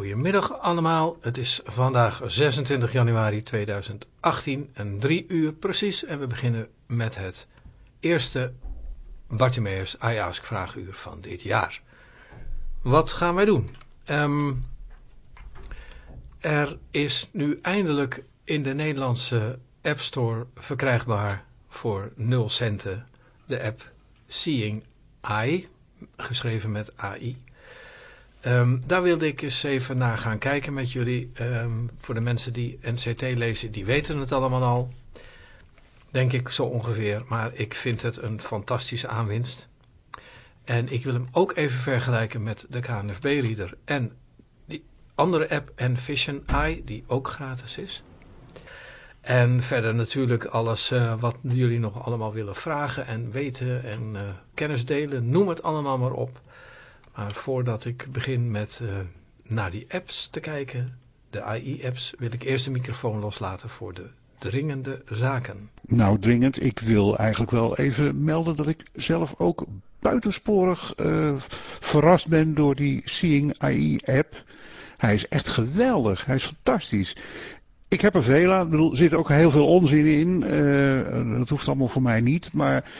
goedemiddag allemaal. Het is vandaag 26 januari 2018 en 3 uur precies. En we beginnen met het eerste Bartimeus I Ask vraaguur van dit jaar. Wat gaan wij doen? Ehm, er is nu eindelijk in de Nederlandse App Store verkrijgbaar voor 0 centen de app Seeing Eye, geschreven met AI. Ehm, daar wilde ik eens even naar gaan kijken met jullie. Ehm, voor de mensen die NCT lezen, die weten het allemaal al. Denk ik zo ongeveer. Maar ik vind het een fantastische aanwinst. En ik wil hem ook even vergelijken met de KNFB-reader en die andere app Envision Eye, die ook gratis is. En verder natuurlijk alles uh, wat jullie nog allemaal willen vragen en weten en uh, kennis delen. Noem het allemaal maar op. Maar voordat ik begin met uh, naar die apps te kijken, de AI-apps, wil ik eerst de microfoon loslaten voor de dringende zaken. Nou, dringend. Ik wil eigenlijk wel even melden dat ik zelf ook buitensporig uh, verrast ben door die Seeing AI-app. Hij is echt geweldig. Hij is fantastisch. Ik heb er veel aan. Er zit ook heel veel onzin in. Uh, dat hoeft allemaal voor mij niet. Maar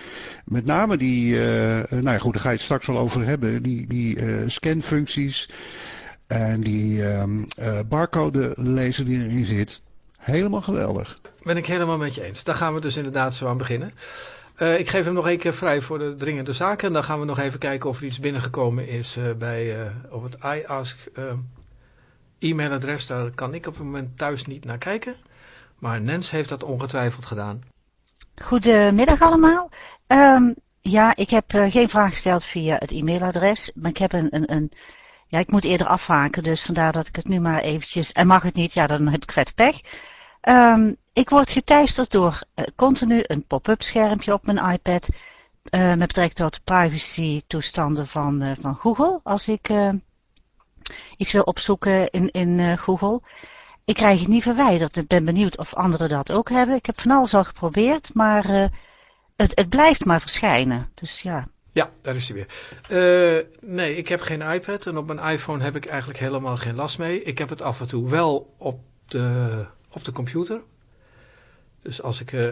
met name die, uh, nou ja goed, daar ga je het straks wel over hebben. Die, die uh, scanfuncties en die um, barcode lezer die erin zit. Helemaal geweldig. Ben ik helemaal met je eens. Daar gaan we dus inderdaad zo aan beginnen. ik geef hem nog één keer vrij voor de dringende zaken. En dan gaan we nog even kijken of er iets binnengekomen is bij, op het iAsk e-mailadres, daar kan ik op het moment thuis niet naar kijken. Maar Nens heeft dat ongetwijfeld gedaan. Goedemiddag allemaal. Um, ja, ik heb uh, geen vraag gesteld via het e-mailadres. Maar ik heb een, een, ja, ik moet eerder afhaken, dus vandaar dat ik het nu maar eventjes, en mag het niet, ja, dan heb ik vet pech. Um, ik word geteisterd door uh, continu een pop-up schermpje op mijn iPad. Uh, met betrekking tot privacy toestanden van, van Google. Als ik iets wil opzoeken in, in uh, Google. Ik krijg het niet verwijderd. Ik ben benieuwd of anderen dat ook hebben. Ik heb van alles al geprobeerd, maar uh, het, het blijft maar verschijnen. Dus ja. Ja, daar is hij weer. Uh, nee, ik heb geen iPad en op mijn iPhone heb ik eigenlijk helemaal geen last mee. Ik heb het af en toe wel op de, op de computer. Dus als ik uh,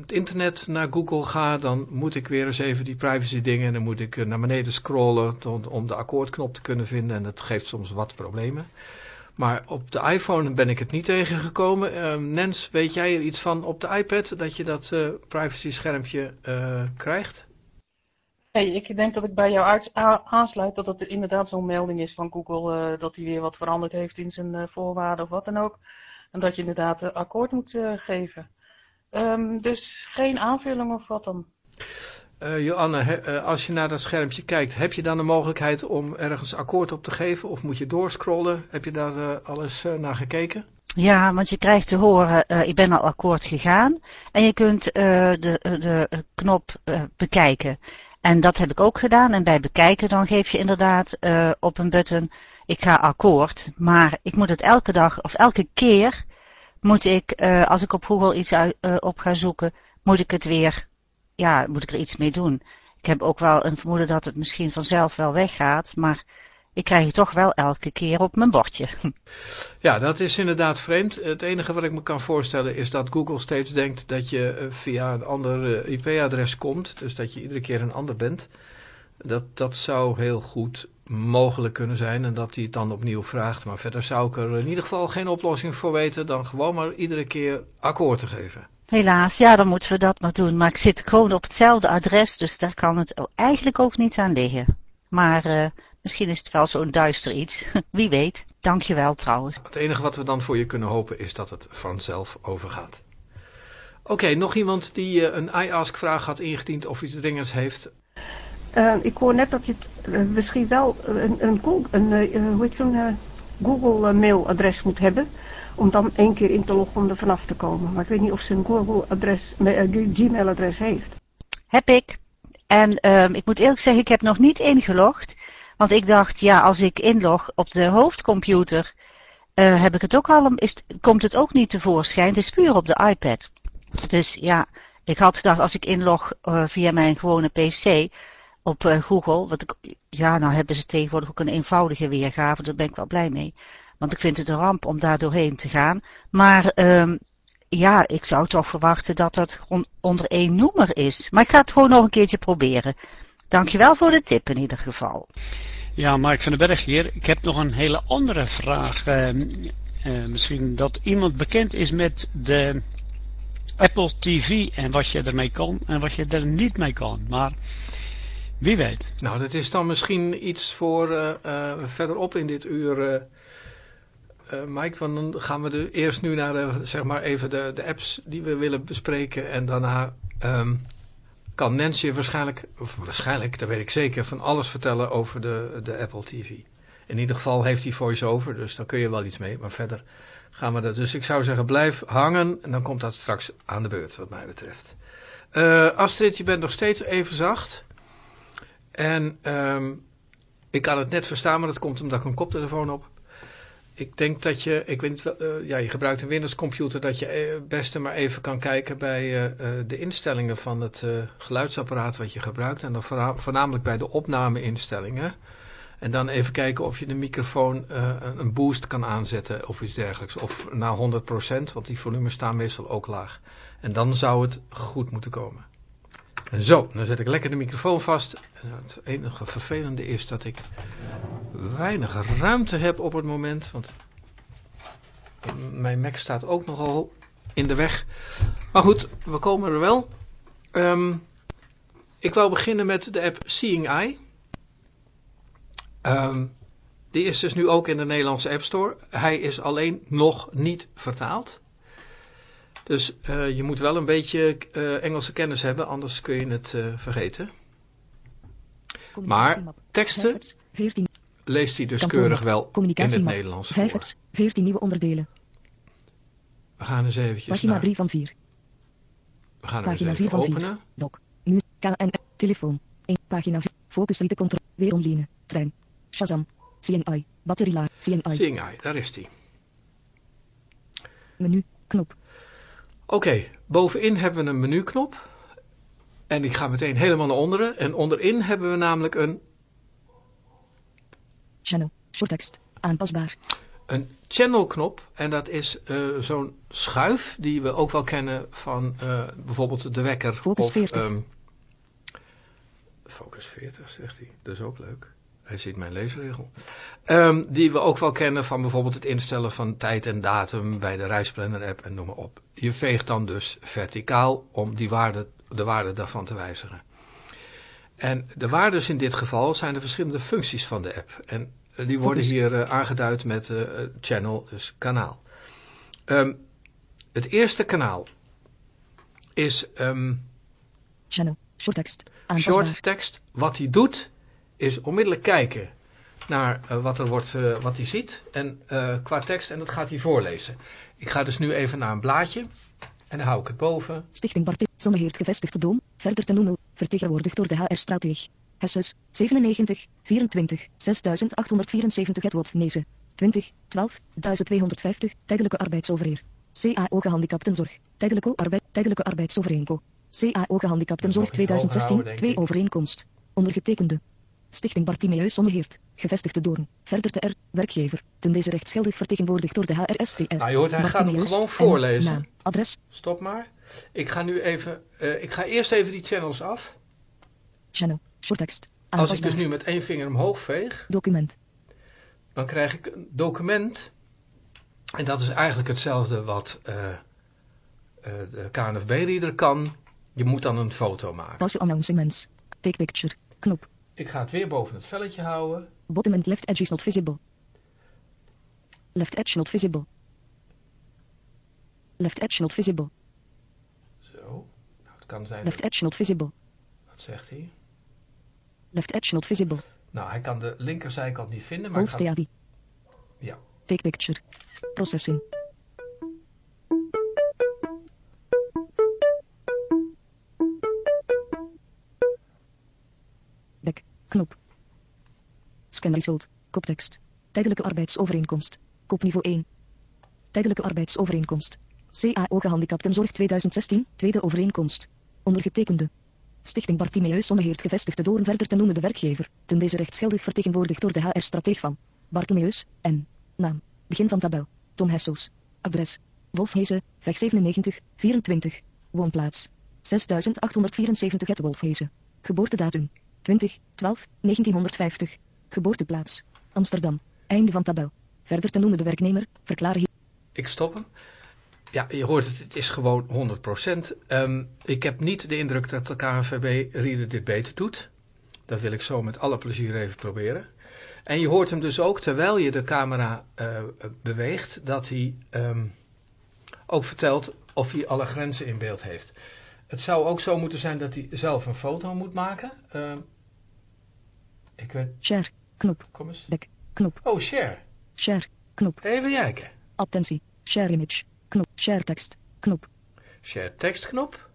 het internet naar Google ga, dan moet ik weer eens even die privacy dingen. En dan moet ik naar beneden scrollen om, de akkoordknop te kunnen vinden. En dat geeft soms wat problemen. Maar op de iPhone ben ik het niet tegengekomen. Uh, Nens, weet jij er iets van op de iPad dat je dat uh, privacy schermpje krijgt? Ik denk dat ik bij jou aansluit dat het inderdaad zo'n melding is van Google dat hij weer wat veranderd heeft in zijn voorwaarden of wat dan ook. En dat je inderdaad akkoord moet uh, geven. Um, dus geen aanvulling of wat dan? Uh, Joanne, he, uh, als je naar dat schermpje kijkt, heb je dan de mogelijkheid om ergens akkoord op te geven? Of moet je doorscrollen? Heb je daar uh, alles naar gekeken? Ja, want je krijgt te horen, ik ben al akkoord gegaan. En je kunt de, de knop bekijken. En dat heb ik ook gedaan. En bij bekijken dan geef je inderdaad op een button ik ga akkoord, maar ik moet het elke dag of elke keer moet ik, uh, als ik op Google iets uit, uh, op ga zoeken, moet ik het weer, ja, moet ik er iets mee doen. Ik heb ook wel een vermoeden dat het misschien vanzelf wel weggaat, maar ik krijg het toch wel elke keer op mijn bordje. Ja, dat is inderdaad vreemd. Het enige wat ik me kan voorstellen is dat Google steeds denkt dat je eh, via een ander IP-adres komt. Dus dat je iedere keer een ander bent. Dat, dat zou heel goed mogelijk kunnen zijn en dat hij het dan opnieuw vraagt. Maar verder zou ik er in ieder geval geen oplossing voor weten dan gewoon maar iedere keer akkoord te geven. Helaas, ja, dan moeten we dat maar doen. Maar ik zit gewoon op hetzelfde adres, dus daar kan het eigenlijk ook niet aan liggen. Maar uh, misschien is het wel zo'n duister iets. Wie weet. Dankjewel trouwens. Het enige wat we dan voor je kunnen hopen is dat het vanzelf overgaat. Oké, okay, nog iemand die uh, een iAsk vraag had ingediend of iets dringends heeft. Uh, ik hoor net dat je uh, misschien wel een, een, een uh, hoe heet zo'n Google mailadres moet hebben. Om dan één keer in te loggen om er vanaf te komen. Maar ik weet niet of ze een Google adres, Gmail adres heeft. Heb ik. En um, ik moet eerlijk zeggen, ik heb nog niet ingelogd. Want ik dacht, ja, als ik inlog op de hoofdcomputer, heb ik het ook al, is, komt het ook niet tevoorschijn. Is puur op de iPad. Dus ja, ik had gedacht, als ik inlog via mijn gewone PC, op uh, Google. Wat ik, ja, nou hebben ze tegenwoordig ook een eenvoudige weergave, daar ben ik wel blij mee. Want ik vind het een ramp om daar doorheen te gaan. Maar um, ja, ik zou toch verwachten dat dat onder één noemer is. Maar ik ga het gewoon nog een keertje proberen. Dankjewel voor de tip in ieder geval. Ja, Mark van den Berg hier. Ik heb nog een hele andere vraag. Uh, uh, misschien dat iemand bekend is met de Apple TV en wat je ermee kan en wat je er niet mee kan. Maar wie weet. Nou, dat is dan misschien iets voor uh, verderop in dit uur uh, Mike, dan gaan we de, eerst nu naar de, zeg maar even de, de apps die we willen bespreken. En daarna um, kan Nancy waarschijnlijk, of waarschijnlijk, dat weet ik zeker, van alles vertellen over de, de Apple TV. In ieder geval heeft hij voice-over, dus dan kun je wel iets mee. Maar verder gaan we dat. Dus ik zou zeggen, blijf hangen en dan komt dat straks aan de beurt, wat mij betreft. Astrid, je bent nog steeds even zacht. En um, ik kan het net verstaan, maar dat komt omdat ik een koptelefoon op ik denk dat je, ik weet niet, uh, ja, je gebruikt een Windows computer, dat je het uh, beste maar even kan kijken bij uh, de instellingen van het geluidsapparaat wat je gebruikt. En dan voornamelijk bij de opnameinstellingen. En dan even kijken of je de microfoon een boost kan aanzetten of iets dergelijks. Of naar 100%, want die volumes staan meestal ook laag. En dan zou het goed moeten komen. Zo, dan zet ik lekker de microfoon vast. het enige vervelende is dat ik weinig ruimte heb op het moment. Want mijn Mac staat ook nogal in de weg. Maar goed, we komen er wel. Um, ik wou beginnen met de app Seeing Eye. Um, die is dus nu ook in de Nederlandse App Store. Hij is alleen nog niet vertaald. Dus uh, je moet wel een beetje uh, Engelse kennis hebben, anders kun je het uh, vergeten. Maar teksten leest hij dus keurig wel in het Nederlands voor. 14 nieuwe onderdelen. We gaan eens eventjes Pagina 3 van 4. We gaan Pagina 4 van openen. 4. Doc. Nu. KN. Telefoon. 1. Pagina 4. Focus Rite controle. Weer online. Trein. Shazam. CNI. Batterie CNI. CNI. Daar is hij. Menu. Knop. Oké, okay, bovenin hebben we een menuknop. En ik ga meteen helemaal naar onderen. En onderin hebben we namelijk een... Channel, shorttext, aanpasbaar. Een channel knop. En dat is uh, zo'n schuif die we ook wel kennen van uh, bijvoorbeeld de wekker. Focus of, 40. Um, Focus 40, zegt hij. Dat is ook leuk. Hij ziet mijn leesregel. Um, die we ook wel kennen van bijvoorbeeld het instellen van tijd en datum bij de reisplanner app en noem maar op. Je veegt dan dus verticaal om die waarde, de waarde daarvan te wijzigen. En de waarden in dit geval zijn de verschillende functies van de app. En die worden hier uh, aangeduid met uh, channel, dus kanaal. Um, het eerste kanaal is... Um, channel, short text. Short text. Wat hij doet is onmiddellijk kijken naar uh, wat, er wordt, uh, wat hij ziet en uh, qua tekst en dat gaat hij voorlezen. Ik ga dus nu even naar een blaadje en dan hou ik het boven. Stichting Bart Zonneheert gevestigde Doom, verder ten Noemel, vertegenwoordigd door de HR-strateeg. Hesses, 97, 24, 6874 Edward Nezen, 20, 12, 1250, tijdelijke arbeidsoverheer. CAO gehandicaptenzorg, tijdelijke, arbeid, tijdelijke arbeidsovereenko. CAO gehandicaptenzorg 2016, 2 overeenkomst. Ondergetekende. Stichting Bartimeus Zonneheert, gevestigde Doorn, verder de R, werkgever, ten deze rechtsgeldig vertegenwoordigd door de HRSTR. Nou je hoort, hij gaat hem gewoon voorlezen. Naam, adres. Stop maar. Ik ga nu even, uh, ik ga eerst even die channels af. Channel, shorttext. Als ik dus nu met één vinger omhoog veeg. Document. Dan krijg ik een document. En dat is eigenlijk hetzelfde wat uh, uh, de KNFB-reader kan. Je moet dan een foto maken. Pause announcements. Take picture. Knop. Ik ga het weer boven het velletje houden. Bottom and left edge is not visible. Left edge not visible. Left edge not visible. Zo. Nou, het kan zijn... Left edge not visible. Wat zegt hij? Left edge not visible. Nou, hij kan de linkerzijkant niet vinden, maar... Hold ga... Ja. Take picture. Processing. Knop. Scan result. Koptekst. Tijdelijke arbeidsovereenkomst. Kopniveau 1. Tijdelijke arbeidsovereenkomst. CAO gehandicaptenzorg 2016, tweede overeenkomst. Ondergetekende. Stichting Bartimeus onbeheerd gevestigd door verder te noemen de werkgever, ten deze rechtsgeldig vertegenwoordigd door de HR-strateeg van Bartimeus, en naam, begin van tabel, Tom Hessels, adres, Wolfhezen, weg 97, 24, woonplaats, 6874 het Wolfhezen, geboortedatum, 20, 12, 1950, geboorteplaats, Amsterdam, einde van tabel, verder te noemen de werknemer, verklaar hier. Ik stop hem. Ja, je hoort het, het is gewoon 100%. Ehm, ik heb niet de indruk dat de KNVB-reader dit beter doet. Dat wil ik zo met alle plezier even proberen. En je hoort hem dus ook, terwijl je de camera eh, beweegt, dat hij ehm, ook vertelt of hij alle grenzen in beeld heeft. Het zou ook zo moeten zijn dat hij zelf een foto moet maken. Ehm, ik weet... Share, knop, Kom eens. back, knop, Oh, share. share, knop, Even kijken. attentie, share image, knop, share tekst, knop, Share tekstknop.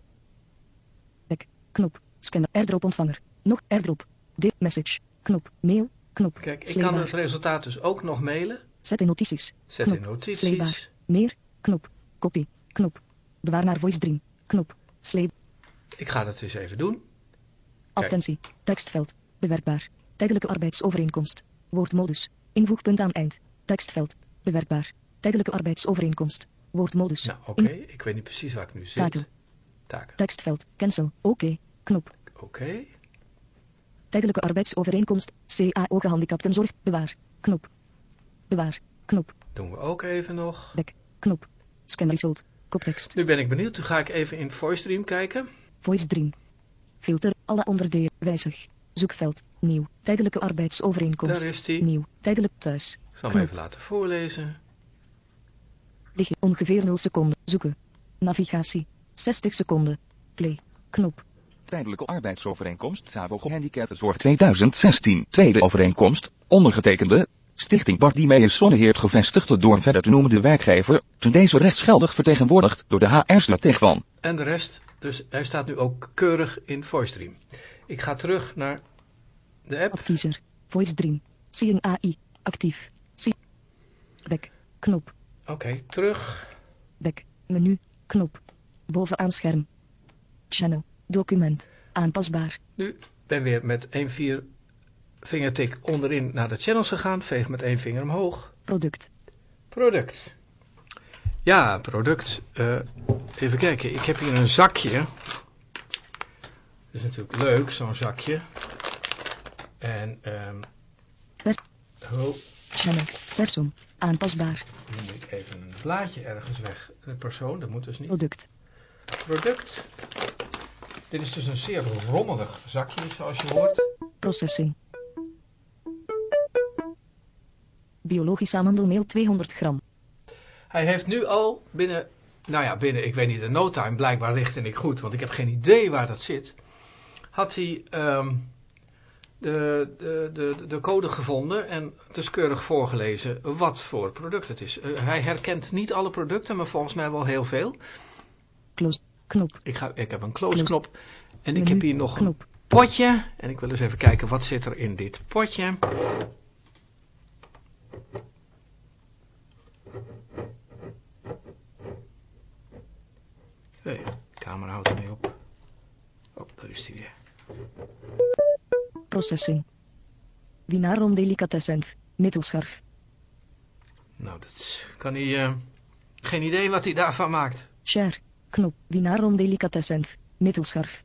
back, knop, scanner, airdrop ontvanger, nog airdrop, dit message, knop, mail, knop, Kijk, ik sleebaar, kan het resultaat dus ook nog mailen. zet in notities, Zet in Knop. notities. Sleebaar. meer, knop, kopie, knop, bewaar naar voice dream, knop, sleep, Ik ga dat eens even doen. attentie, tekstveld, bewerkbaar, tijdelijke arbeidsovereenkomst, woordmodus, invoegpunt aan eind, tekstveld, bewerkbaar, tijdelijke arbeidsovereenkomst, woordmodus, Nou, oké. Ik weet niet precies waar ik nu zit. Taken. Taken. tekstveld, cancel, oké, knop, Oké. tijdelijke arbeidsovereenkomst, CAO gehandicaptenzorg, bewaar, knop, bewaar, knop, Doen we ook even nog. back, knop, scan result, koptekst, Nu ben ik benieuwd. Nu ga ik even in VoiceStream kijken. voice dream, filter, alle onderdelen, wijzig, zoekveld, nieuw, tijdelijke arbeidsovereenkomst, Daar is die. nieuw, tijdelijk thuis, Ik zal hem even laten voorlezen. liggen, ongeveer 0 seconden, zoeken, navigatie, 60 seconden, play, knop, Tijdelijke arbeidsovereenkomst Sabo Gehandicaptenzorg 2016. Tweede overeenkomst, ondergetekende. Stichting Bartimeus Zonneheert gevestigd door een verder te noemen de werkgever, ten deze rechtsgeldig vertegenwoordigd door de HR-strateeg van. En de rest. Dus hij staat nu ook keurig in VoiceStream. Ik ga terug naar de app. advisor, voice dream, Seeing AI, actief, see, back, knop, Oké, terug. back, menu, knop, bovenaan scherm, channel, document, aanpasbaar, Nu ben weer met 1-4 vingertik onderin naar de channels gegaan. Veeg met één vinger omhoog. product, Product. Ja, product. Eh, even kijken, ik heb hier een zakje. Dat is natuurlijk leuk, zo'n zakje. En, ehm Per- oh, persoon, aanpasbaar, nu moet ik even een blaadje ergens weg. De persoon, dat moet dus niet. product, Product. Dit is dus een zeer rommelig zakje, zoals je hoort. processing. Biologisch amandelmeel 200 gram, Hij heeft nu al binnen, nou ja, binnen, ik weet niet, in no time, blijkbaar richtte ik goed, want ik heb geen idee waar dat zit. Had hij ehm, de, de, de, de code gevonden en het is keurig voorgelezen wat voor product het is. Eh, hij herkent niet alle producten, maar volgens mij wel heel veel. close, knop, Ik, ga, ik heb een close knop en ik heb hier nog een potje. En ik wil eens even kijken wat zit er in dit potje. Hé, de camera houdt ermee op. Oh, daar is hij weer. Processing. Winarom delicatessen, middelscharf, Nou, dat kan hij... eh, geen idee wat hij daarvan maakt. share, knop, Winarom delicatessen, middelscharf,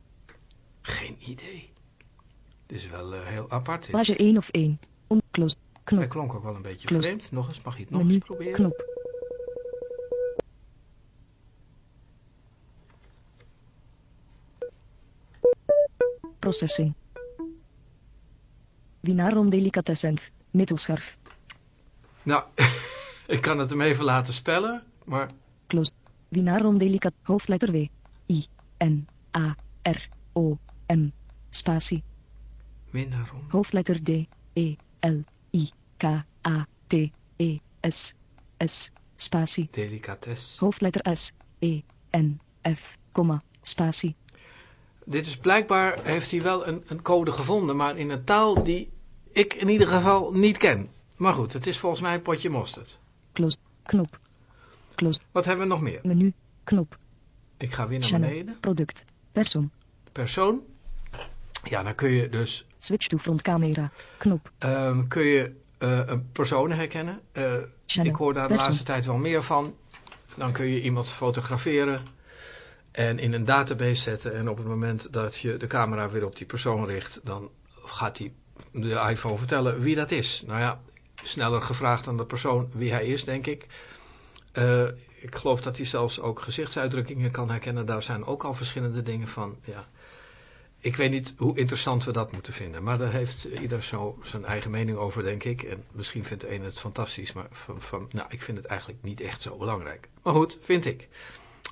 Geen idee. Dit is wel eh, heel apart. page 1 of 1, on, close, Hij knop, klonk ook wel een beetje Close. vreemd. Nog eens, mag je het nog menu, eens proberen? knop, processing. Winarom delicatessen, middelscharf, Nou, ik kan het hem even laten spellen, maar close, Winarom delicat, hoofdletter W, I, N, A, R, O, M, spatie, hoofdletter D, E, L, I, K, A, T, E, S, S, spatie, Delicatesse. hoofdletter S, E, N, F, komma, spatie, Dit is blijkbaar, heeft hij wel een, een code gevonden, maar in een taal die ik in ieder geval niet ken. Maar goed, het is volgens mij een potje mosterd. close, knop, close, Wat hebben we nog meer? menu, knop, Ik ga weer naar channel, beneden. product, persoon, Persoon. Ja, dan kun je dus Switch to frontcamera. Knop. ehm, kun je eh, een persoon herkennen. Eh, Channel. ik hoor daar de Persoon. laatste tijd wel meer van. Dan kun je iemand fotograferen en in een database zetten. En op het moment dat je de camera weer op die persoon richt, dan gaat die, de iPhone vertellen wie dat is. Nou ja, sneller gevraagd aan de persoon wie hij is, denk ik. Eh, ik geloof dat hij zelfs ook gezichtsuitdrukkingen kan herkennen. Daar zijn ook al verschillende dingen van. Ja. Ik weet niet hoe interessant we dat moeten vinden. Maar daar heeft ieder zo zijn eigen mening over, denk ik. En misschien vindt de een het fantastisch. Maar van, van, nou, ik vind het eigenlijk niet echt zo belangrijk. Maar goed, vind ik.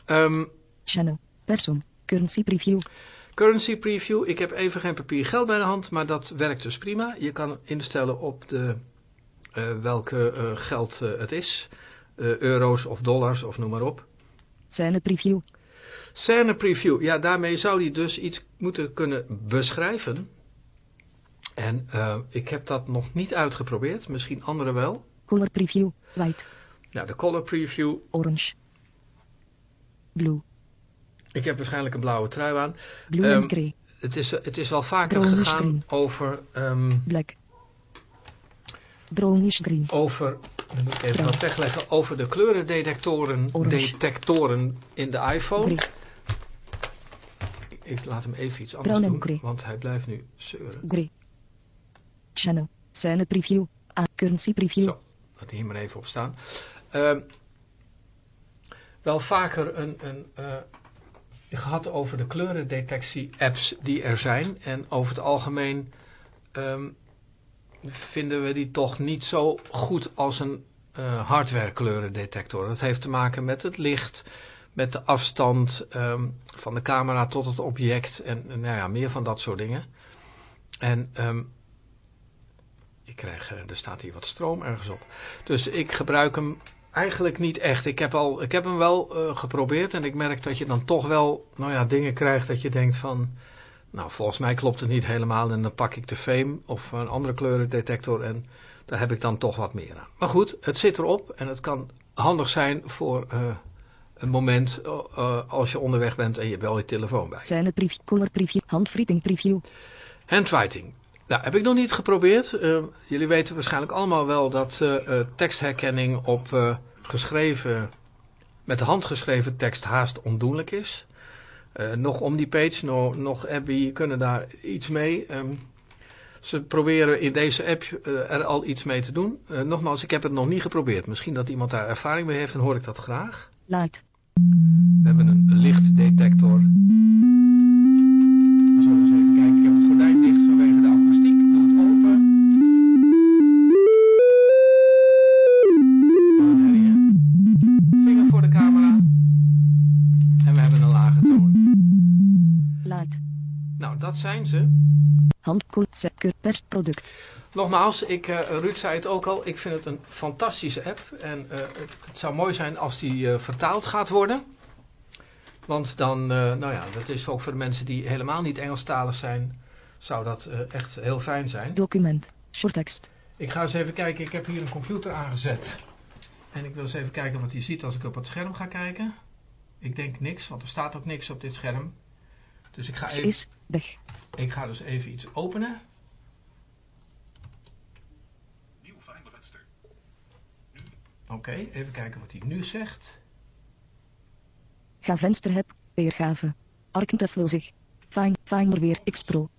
Ehm, Channel. Persoon. Currency preview. currency preview. Ik heb even geen papier geld bij de hand. Maar dat werkt dus prima. Je kan instellen op de, eh, welke eh, geld eh, het is. Euro's of dollars of noem maar op. Scène preview. Scène preview, ja, daarmee zou hij dus iets moeten kunnen beschrijven. En ik heb dat nog niet uitgeprobeerd, misschien anderen wel. Color preview. White. Ja, de color preview. Orange. Blue. Ik heb waarschijnlijk een blauwe trui aan. Ehm, grey. Het is, het is wel vaker gegaan green. over, ehm, Black. Green. over, dan moet ik even wat wegleggen, over de kleurendetectoren detectoren in de iPhone. Ik laat hem even iets anders Brown doen, want hij blijft nu zeuren. Grey. Channel. Scène preview. A. Currency preview. Zo, laat hier maar even op staan. Ehm, wel vaker een, een, eh, gehad over de kleurendetectie-apps die er zijn. En over het algemeen ehm, vinden we die toch niet zo goed als een eh, hardware kleurendetector. Dat heeft te maken met het licht, met de afstand ehm, van de camera tot het object en nou ja, meer van dat soort dingen. En ehm, ik krijg, eh, er staat hier wat stroom ergens op. Dus ik gebruik hem eigenlijk niet echt. Ik heb, al, ik heb hem wel eh, geprobeerd en ik merk dat je dan toch wel nou ja, dingen krijgt dat je denkt van... Nou, volgens mij klopt het niet helemaal en dan pak ik de Fame of een andere kleurendetector en daar heb ik dan toch wat meer aan. Maar goed, het zit erop en het kan handig zijn voor eh, een moment eh, als je onderweg bent en je hebt wel je telefoon bij. Scène preview. Color preview. Handwriting preview. Handwriting. Nou, heb ik nog niet geprobeerd. Jullie weten waarschijnlijk allemaal wel dat tekstherkenning op geschreven, met de hand geschreven tekst haast ondoenlijk is. Eh, nog om die page, nog, nog Abby kunnen daar iets mee. Ehm, ze proberen in deze app eh, er al iets mee te doen. Eh, nogmaals, ik heb het nog niet geprobeerd. Misschien dat iemand daar ervaring mee heeft, dan hoor ik dat graag. Light. We hebben een lichtdetector. Handkoel. Keur. Persproduct. Nogmaals, ik, eh, Ruud zei het ook al, ik vind het een fantastische app. En eh, het, het zou mooi zijn als die eh, vertaald gaat worden. Want dan, nou ja, dat is ook voor de mensen die helemaal niet Engelstalig zijn, zou dat echt heel fijn zijn. Document. Shorttekst. Ik ga eens even kijken, ik heb hier een computer aangezet. En ik wil eens even kijken wat hij ziet als ik op het scherm ga kijken. Ik denk niks, want er staat ook niks op dit scherm. Dus ik ga, even, Is. Weg. ik ga dus even iets openen. Oké, even kijken wat hij nu zegt. Ga venster heb. Weergave. Arkentef wil zich. Fine. Finder weer. X Pro.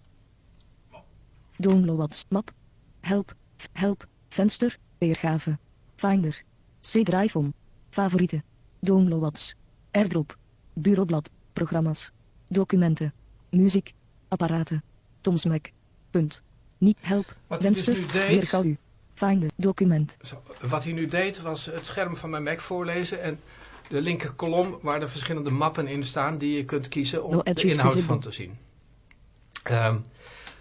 Downloads. Map. Help. Help. Venster. Weergave. Finder. C-drive om. Favorieten. Downloads. Airdrop. Bureaublad. Programma's. Documenten. Muziek. Apparaten. Tom's Mac. Punt. Niet help. Wat dus Venster. deed- u. Finder. Document. Zo, wat hij nu deed was het scherm van mijn Mac voorlezen en de linker kolom waar de verschillende mappen in staan die je kunt kiezen om No de inhoud van te zien. Ehm,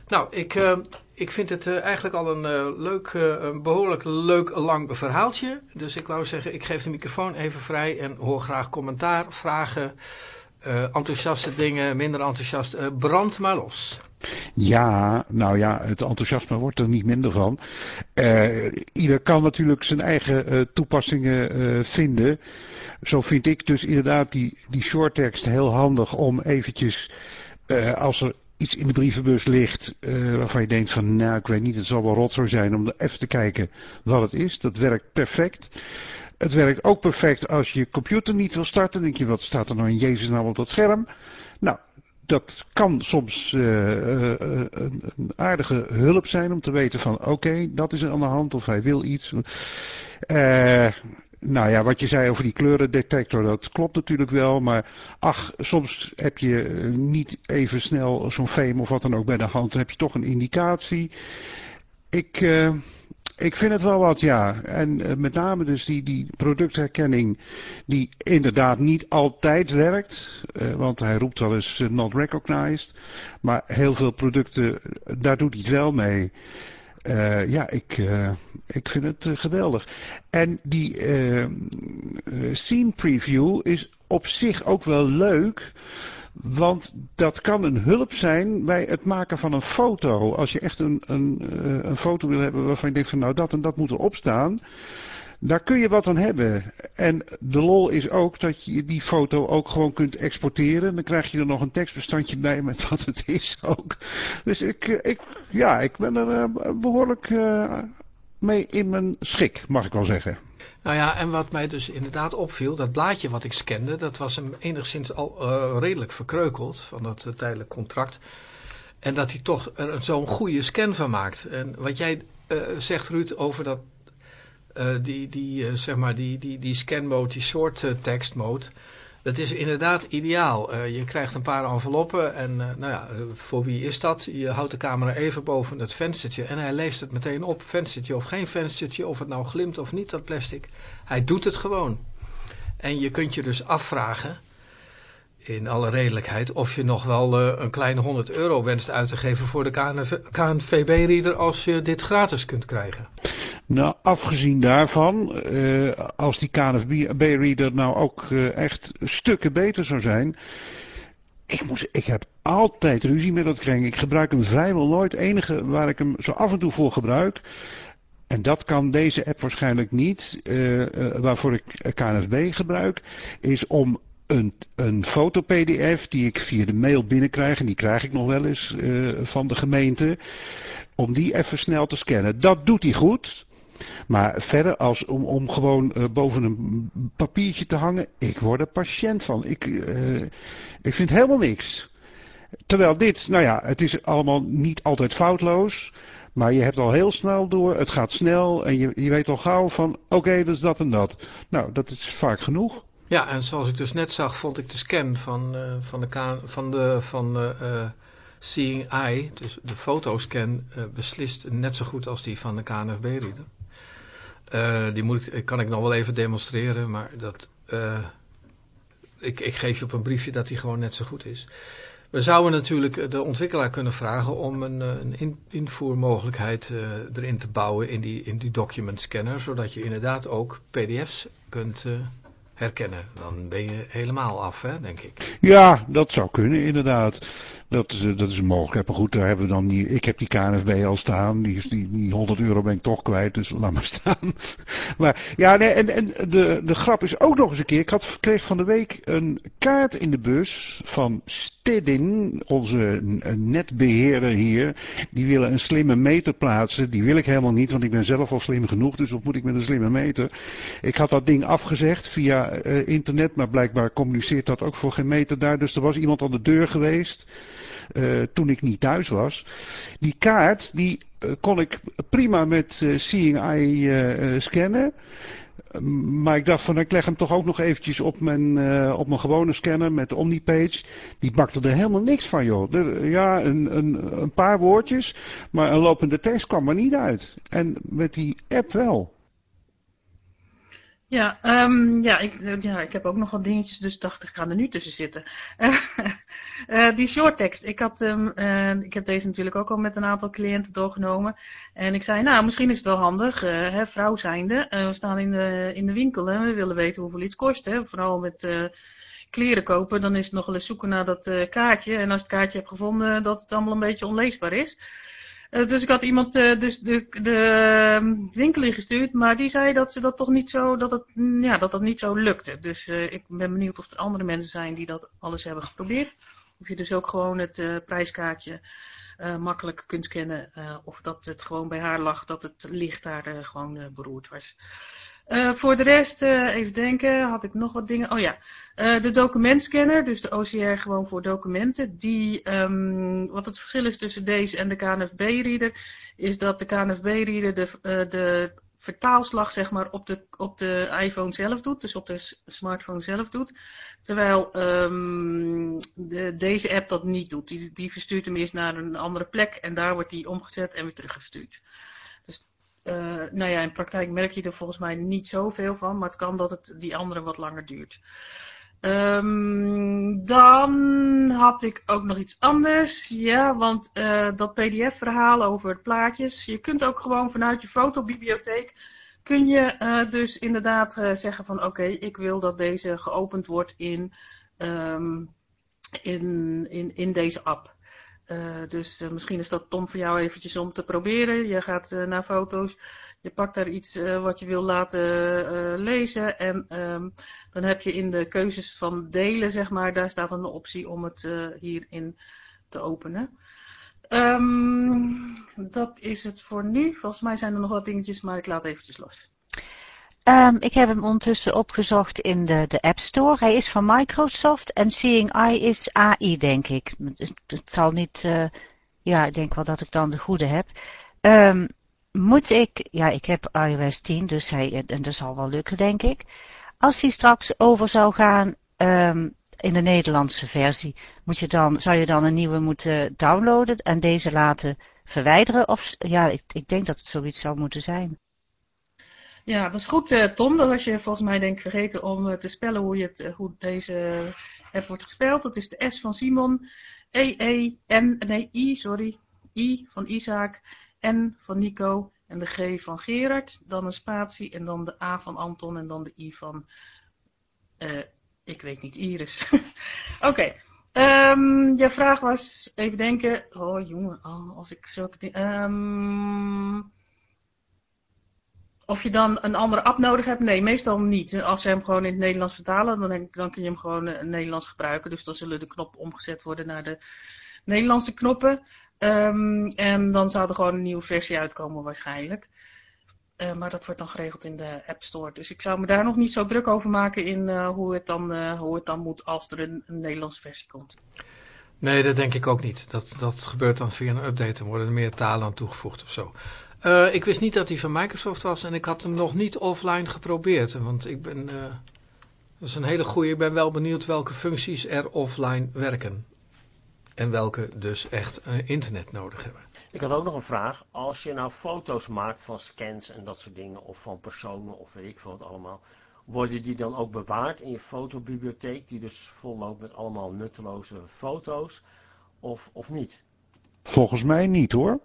nou, ik, eh, ik vind het eh, eigenlijk al een, eh, leuk, eh, een behoorlijk leuk lang verhaaltje. Dus ik wou zeggen, ik geef de microfoon even vrij en hoor graag commentaar, vragen, eh, enthousiaste dingen, minder enthousiast. Eh, brand maar los. Ja, nou ja, het enthousiasme wordt er niet minder van. Eh, ieder kan natuurlijk zijn eigen eh, toepassingen eh, vinden. Zo vind ik dus inderdaad die, die shorttekst heel handig om eventjes, als er iets in de brievenbus ligt uh, waarvan je denkt van nou ik weet niet, het zal wel rot zo zijn om even te kijken wat het is. Dat werkt perfect. Het werkt ook perfect als je computer niet wil starten. Denk je wat staat er nou in Jezus naam op dat scherm. Nou, dat kan soms uh, uh, een, een, aardige hulp zijn om te weten van oké, dat is aan de hand of hij wil iets. Nou ja, wat je zei over die kleurendetector, dat klopt natuurlijk wel. Maar ach, soms heb je eh, niet even snel zo'n fame of wat dan ook bij de hand. Dan heb je toch een indicatie. Ik, ik vind het wel wat, ja. En uh, met name dus die, die productherkenning die inderdaad niet altijd werkt. Uh, want hij roept wel eens not recognized. Maar heel veel producten, daar doet hij wel mee. Ja, ik, ik vind het geweldig. En die scene preview is op zich ook wel leuk. Want dat kan een hulp zijn bij het maken van een foto. Als je echt een, een, een foto wil hebben waarvan je denkt van nou dat en dat moet erop staan. Daar kun je wat aan hebben. En de lol is ook dat je die foto ook gewoon kunt exporteren. Dan krijg je er nog een tekstbestandje bij met wat het is ook. Dus ik, ik, ja, ik ben er uh, behoorlijk mee in mijn schik, mag ik wel zeggen. Nou ja, en wat mij dus inderdaad opviel, dat blaadje wat ik scande, dat was hem enigszins al uh, redelijk verkreukeld van dat tijdelijk contract. En dat hij toch zo'n goede scan van maakt. En wat jij zegt Ruud over dat die, die, zeg maar die, die, die scan mode, die mode, dat is inderdaad ideaal. je krijgt een paar enveloppen en nou ja, voor wie is dat? Je houdt de camera even boven het venstertje en hij leest het meteen op, venstertje of geen venstertje, of het nou glimt of niet, dat plastic. Hij doet het gewoon. En je kunt je dus afvragen, in alle redelijkheid, of je nog wel een kleine 100 euro wenst uit te geven voor de KNVB-reader als je dit gratis kunt krijgen. Nou, afgezien daarvan, uh, als die KNFB-reader nou ook uh, echt stukken beter zou zijn. Ik, ik heb altijd ruzie met dat kring. Ik gebruik hem vrijwel nooit. Het enige waar ik hem zo af en toe voor gebruik. En dat kan deze app waarschijnlijk niet. Uh, waarvoor ik KNFB gebruik. Is om een, een foto-pdf die ik via de mail binnenkrijg. En die krijg ik nog wel eens van de gemeente. Om die even snel te scannen. Dat doet hij goed. Maar verder, als, om, om gewoon uh, boven een papiertje te hangen, ik word er patiënt van. Ik, uh, ik vind helemaal niks. Terwijl dit, nou ja, het is allemaal niet altijd foutloos. Maar je hebt al heel snel door, het gaat snel en je, je weet al gauw van, oké, okay, dat is dat en dat. Nou, dat is vaak genoeg. Ja, en zoals ik dus net zag, vond ik de scan van, uh, van de, van de, van de uh, Seeing Eye, dus de fotoscan, uh, beslist net zo goed als die van de KNFB-reader. Uh, die moet ik, kan ik nog wel even demonstreren, maar dat, uh, ik, ik geef je op een briefje dat die gewoon net zo goed is. We zouden natuurlijk de ontwikkelaar kunnen vragen om een, een in, invoermogelijkheid erin te bouwen in die, in die document scanner, zodat je inderdaad ook pdf's kunt herkennen. Dan ben je helemaal af, hè, denk ik. Ja, dat zou kunnen inderdaad. Dat is, dat is een mogelijkheid. Maar goed, daar hebben we dan die, ik heb die KNFB al staan. Die, die, die 100 euro ben ik toch kwijt, dus laat maar staan. Maar ja, en, en de, de grap is ook nog eens een keer. Ik had, kreeg van de week een kaart in de bus van Stedin, onze netbeheerder hier. Die willen een slimme meter plaatsen. Die wil ik helemaal niet, want ik ben zelf al slim genoeg. Dus wat moet ik met een slimme meter? Ik had dat ding afgezegd via uh, internet, maar blijkbaar communiceert dat ook voor geen meter daar. Dus er was iemand aan de deur geweest uh, toen ik niet thuis was. Die kaart, die uh, kon ik prima met uh, Seeing Eye scannen. Maar ik dacht van, ik leg hem toch ook nog eventjes op mijn, op mijn gewone scanner met de Omnipage. Die bakte er helemaal niks van, joh. Er, ja, een, een, een paar woordjes, maar een lopende tekst kwam er niet uit. En met die app wel. Ja, um, ja, ik, ja, ik heb ook nog wat dingetjes, dus dacht ik ga er nu tussen zitten. uh, die short tekst, ik, had, um, uh, ik heb deze natuurlijk ook al met een aantal cliënten doorgenomen. En ik zei, nou, misschien is het wel handig, uh, hè, vrouw zijnde, we staan in de, in de winkel en we willen weten hoeveel iets kost. Hè, vooral met kleren kopen, dan is het nog wel eens zoeken naar dat kaartje. En als je het kaartje hebt gevonden, dat het allemaal een beetje onleesbaar is. Uh, dus ik had iemand uh, dus de, de ehm, winkel ingestuurd, maar die zei dat ze dat toch niet zo, dat het, ja, dat dat niet zo lukte. Dus uh, ik ben benieuwd of er andere mensen zijn die dat alles hebben geprobeerd. Of je dus ook gewoon het prijskaartje makkelijk kunt scannen. of dat het gewoon bij haar lag, dat het licht daar gewoon beroerd was. Uh, voor de rest, uh, even denken, had ik nog wat dingen. Oh ja, uh, de documentscanner, dus de OCR gewoon voor documenten. Die, um, wat het verschil is tussen deze en de KNFB-reader, is dat de KNFB-reader de, de vertaalslag zeg maar, op, de, op de iPhone zelf doet, dus op de smartphone zelf doet. Terwijl um, de, deze app dat niet doet. Die, die verstuurt hem eerst naar een andere plek en daar wordt die omgezet en weer teruggestuurd. Uh, nou ja, in praktijk merk je er volgens mij niet zoveel van, maar het kan dat het die andere wat langer duurt. Um, dan had ik ook nog iets anders. Ja, want uh, dat pdf-verhaal over plaatjes. Je kunt ook gewoon vanuit je fotobibliotheek. Kun je uh, dus inderdaad zeggen van oké, ik wil dat deze geopend wordt in, um, in, in, in deze app. Uh, dus uh, misschien is dat Tom voor jou eventjes om te proberen. Je gaat uh, naar foto's, je pakt daar iets wat je wil laten lezen en um, dan heb je in de keuzes van delen, zeg maar, daar staat een optie om het hierin te openen. Um, dat is het voor nu. Volgens mij zijn er nog wat dingetjes, maar ik laat eventjes los. Um, ik heb hem ondertussen opgezocht in de, de App Store. Hij is van Microsoft en Seeing Eye is AI, denk ik. Het, zal niet... Uh, ja, ik denk wel dat ik dan de goede heb. Um, moet ik... Ja, ik heb iOS 10, dus hij, en dat zal wel lukken, denk ik. Als hij straks over zou gaan um, in de Nederlandse versie, moet je dan, zou je dan een nieuwe moeten downloaden en deze laten verwijderen? Of, ja, ik, ik denk dat het zoiets zou moeten zijn. Ja, dat is goed uh, Tom. Dat was je volgens mij denk ik vergeten om uh, te spellen hoe, je het, uh, hoe deze app wordt gespeeld. Dat is de S van Simon, E, E, N, nee I, sorry, I van Isaac, N van Nico en de G van Gerard. Dan een spatie en dan de A van Anton en dan de I van, ik weet niet, Iris. Oké. Okay. Um, je vraag was, even denken, oh jongen, oh, als ik zulke dingen, um, of je dan een andere app nodig hebt? Nee, meestal niet. Als ze hem gewoon in het Nederlands vertalen, dan, dan kun je hem gewoon in het Nederlands gebruiken. Dus dan zullen de knoppen omgezet worden naar de Nederlandse knoppen. Um, en dan zou er gewoon een nieuwe versie uitkomen waarschijnlijk. Uh, maar dat wordt dan geregeld in de App Store. Dus ik zou me daar nog niet zo druk over maken in uh, hoe, het dan, hoe het dan moet als er een, een Nederlandse versie komt. Nee, dat denk ik ook niet. Dat, dat gebeurt dan via een update. Dan worden er meer talen aan toegevoegd of zo. Uh, ik wist niet dat hij van Microsoft was en ik had hem nog niet offline geprobeerd. Want ik ben, uh, dat is een hele goede, ik ben wel benieuwd welke functies er offline werken. En welke dus echt uh, internet nodig hebben. Ik had ook nog een vraag. Als je nou foto's maakt van scans en dat soort dingen, of van personen, of weet ik veel wat allemaal. Worden die dan ook bewaard in je fotobibliotheek, die dus vol loopt met allemaal nutteloze foto's, of, of niet? Volgens mij niet hoor.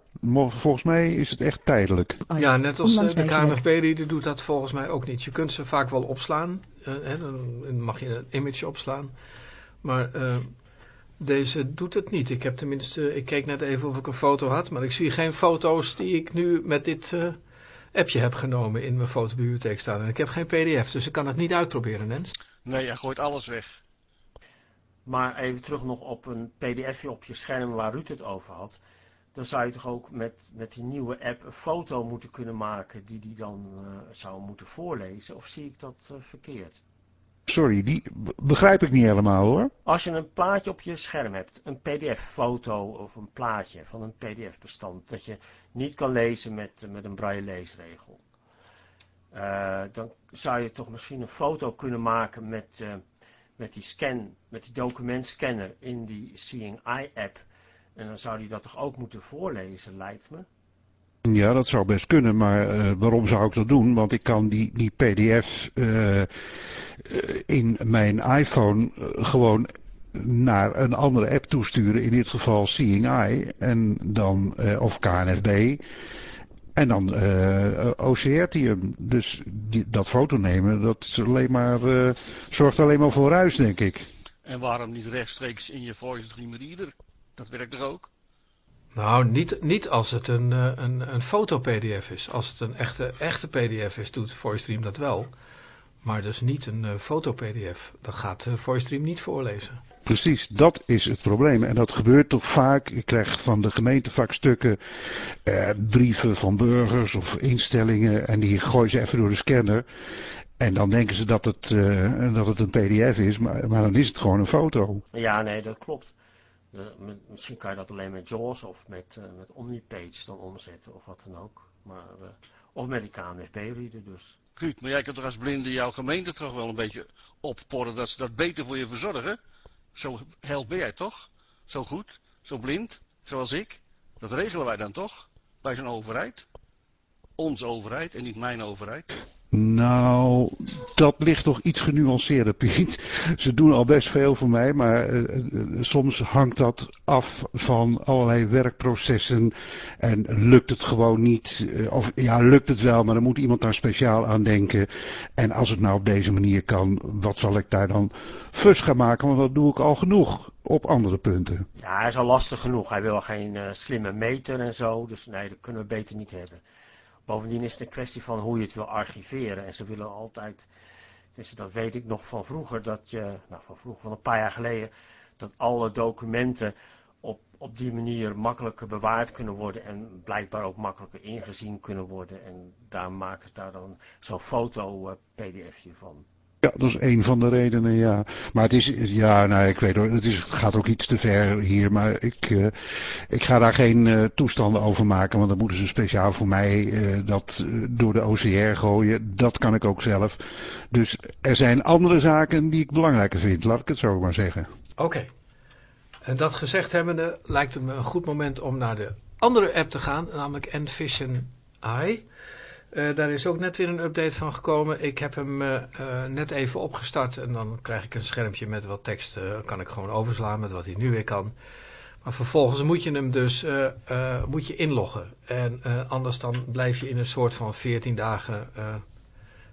Volgens mij is het echt tijdelijk. Oh ja, net als de KNFB-reader doet dat volgens mij ook niet. Je kunt ze vaak wel opslaan. Uh, hè, dan mag je een image opslaan. Maar uh, deze doet het niet. Ik heb tenminste, ik keek net even of ik een foto had. Maar ik zie geen foto's die ik nu met dit uh, appje heb genomen in mijn fotobibliotheek staan. En ik heb geen pdf, dus ik kan het niet uitproberen, Nens. Nee, jij gooit alles weg. Maar even terug nog op een pdfje op je scherm waar Ruud het over had. Dan zou je toch ook met, met die nieuwe app een foto moeten kunnen maken die die dan uh, zou moeten voorlezen. Of zie ik dat uh, verkeerd? Sorry, die begrijp ik niet helemaal hoor. Als je een plaatje op je scherm hebt, een pdf-foto of een plaatje van een pdf-bestand, dat je niet kan lezen met, met een braille leesregel. Uh, dan zou je toch misschien een foto kunnen maken met met die scan, met die documentscanner in die Seeing Eye app. En dan zou die dat toch ook moeten voorlezen, lijkt me. Ja, dat zou best kunnen, maar uh, waarom zou ik dat doen? Want ik kan die, die pdf uh, in mijn iPhone gewoon naar een andere app toesturen, in dit geval Seeing Eye, en dan, of KNFB. En dan uh, OCR't hij hem. Dus die, dat foto nemen, dat alleen maar, uh, zorgt alleen maar voor ruis, denk ik. En waarom niet rechtstreeks in je voice dream reader? Dat werkt er ook? Nou, niet, niet als het een, een, een foto-pdf is. Als het een echte, echte pdf is, doet VoiceStream dat wel. Maar dus niet een uh, foto-pdf. Dat gaat uh, VoiceStream niet voorlezen. Precies, dat is het probleem. En dat gebeurt toch vaak. Ik krijg van de gemeentevaktstukken eh, brieven van burgers of instellingen. En die gooien ze even door de scanner. En dan denken ze dat het, uh, dat het een pdf is, maar, maar dan is het gewoon een foto. Ja, nee, dat klopt. Uh, misschien kan je dat alleen met JAWS of met, uh, met Omnipage dan omzetten of wat dan ook. Maar, of met die KNFB-reader dus. Ruud, maar jij kunt toch als blinde jouw gemeente toch wel een beetje opporren dat ze dat beter voor je verzorgen? Zo held ben jij toch? Zo goed, zo blind, zoals ik. Dat regelen wij dan toch? Bij zo'n overheid? Onze overheid en niet mijn overheid. Nou, dat ligt toch iets genuanceerder, Piet. Ze doen al best veel voor mij, maar uh, soms hangt dat af van allerlei werkprocessen en lukt het gewoon niet. Uh, of ja, lukt het wel, maar dan moet iemand daar speciaal aan denken. En als het nou op deze manier kan, wat zal ik daar dan fus gaan maken? Want dat doe ik al genoeg op andere punten. Ja, hij is al lastig genoeg. Hij wil geen slimme meter en zo, dus nee, dat kunnen we beter niet hebben. Bovendien is het een kwestie van hoe je het wil archiveren. En ze willen altijd, dat weet ik nog van vroeger, dat je, nou van vroeger, van een paar jaar geleden, dat alle documenten op, op die manier makkelijker bewaard kunnen worden en blijkbaar ook makkelijker ingezien kunnen worden. En daar maken ze daar dan zo'n foto-pdfje van. Ja, dat is een van de redenen, ja. Maar het is, ja, nou, ik weet hoor, het, is, het gaat ook iets te ver hier, maar ik, uh, ik ga daar geen uh, toestanden over maken, want dan moeten ze speciaal voor mij uh, dat door de OCR gooien. Dat kan ik ook zelf. Dus er zijn andere zaken die ik belangrijker vind, laat ik het zo maar zeggen. Oké. En dat gezegd hebbende lijkt het me een goed moment om naar de andere app te gaan, namelijk Envision Eye. Uh, daar is ook net weer een update van gekomen. Ik heb hem uh, uh, net even opgestart en dan krijg ik een schermpje met wat tekst. kan ik gewoon overslaan met wat hij nu weer kan. Maar vervolgens moet je hem dus moet je inloggen. En anders dan blijf je in een soort van 14 dagen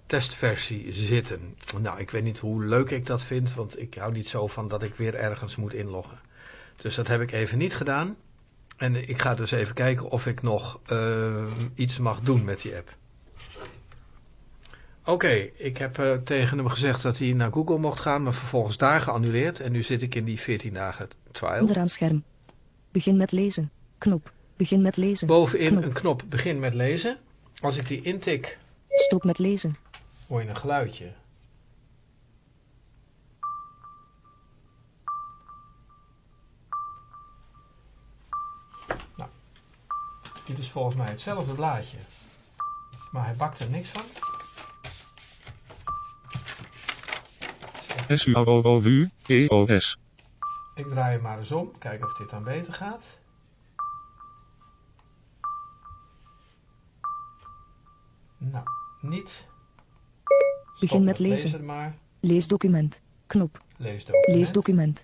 testversie zitten. Nou, ik weet niet hoe leuk ik dat vind, want ik hou niet zo van dat ik weer ergens moet inloggen. Dus dat heb ik even niet gedaan. En ik ga dus even kijken of ik nog iets mag doen met die app. Oké, okay, ik heb uh, tegen hem gezegd dat hij naar Google mocht gaan, maar vervolgens daar geannuleerd. En nu zit ik in die 14 dagen trial. Onderaan scherm. Begin met lezen. Knop. Begin met lezen. Bovenin knop. een knop. Begin met lezen. Als ik die intik... Stop met lezen. Hoor je een geluidje. Nou, dit is volgens mij hetzelfde blaadje. Maar hij bakt er niks van. S-U-O-O-U-E-O-S. Ik draai hem maar eens om, kijken of dit dan beter gaat. Nou, niet. Begin met lezen. Lees maar. Lees document. Knop. Lees document. Lees document.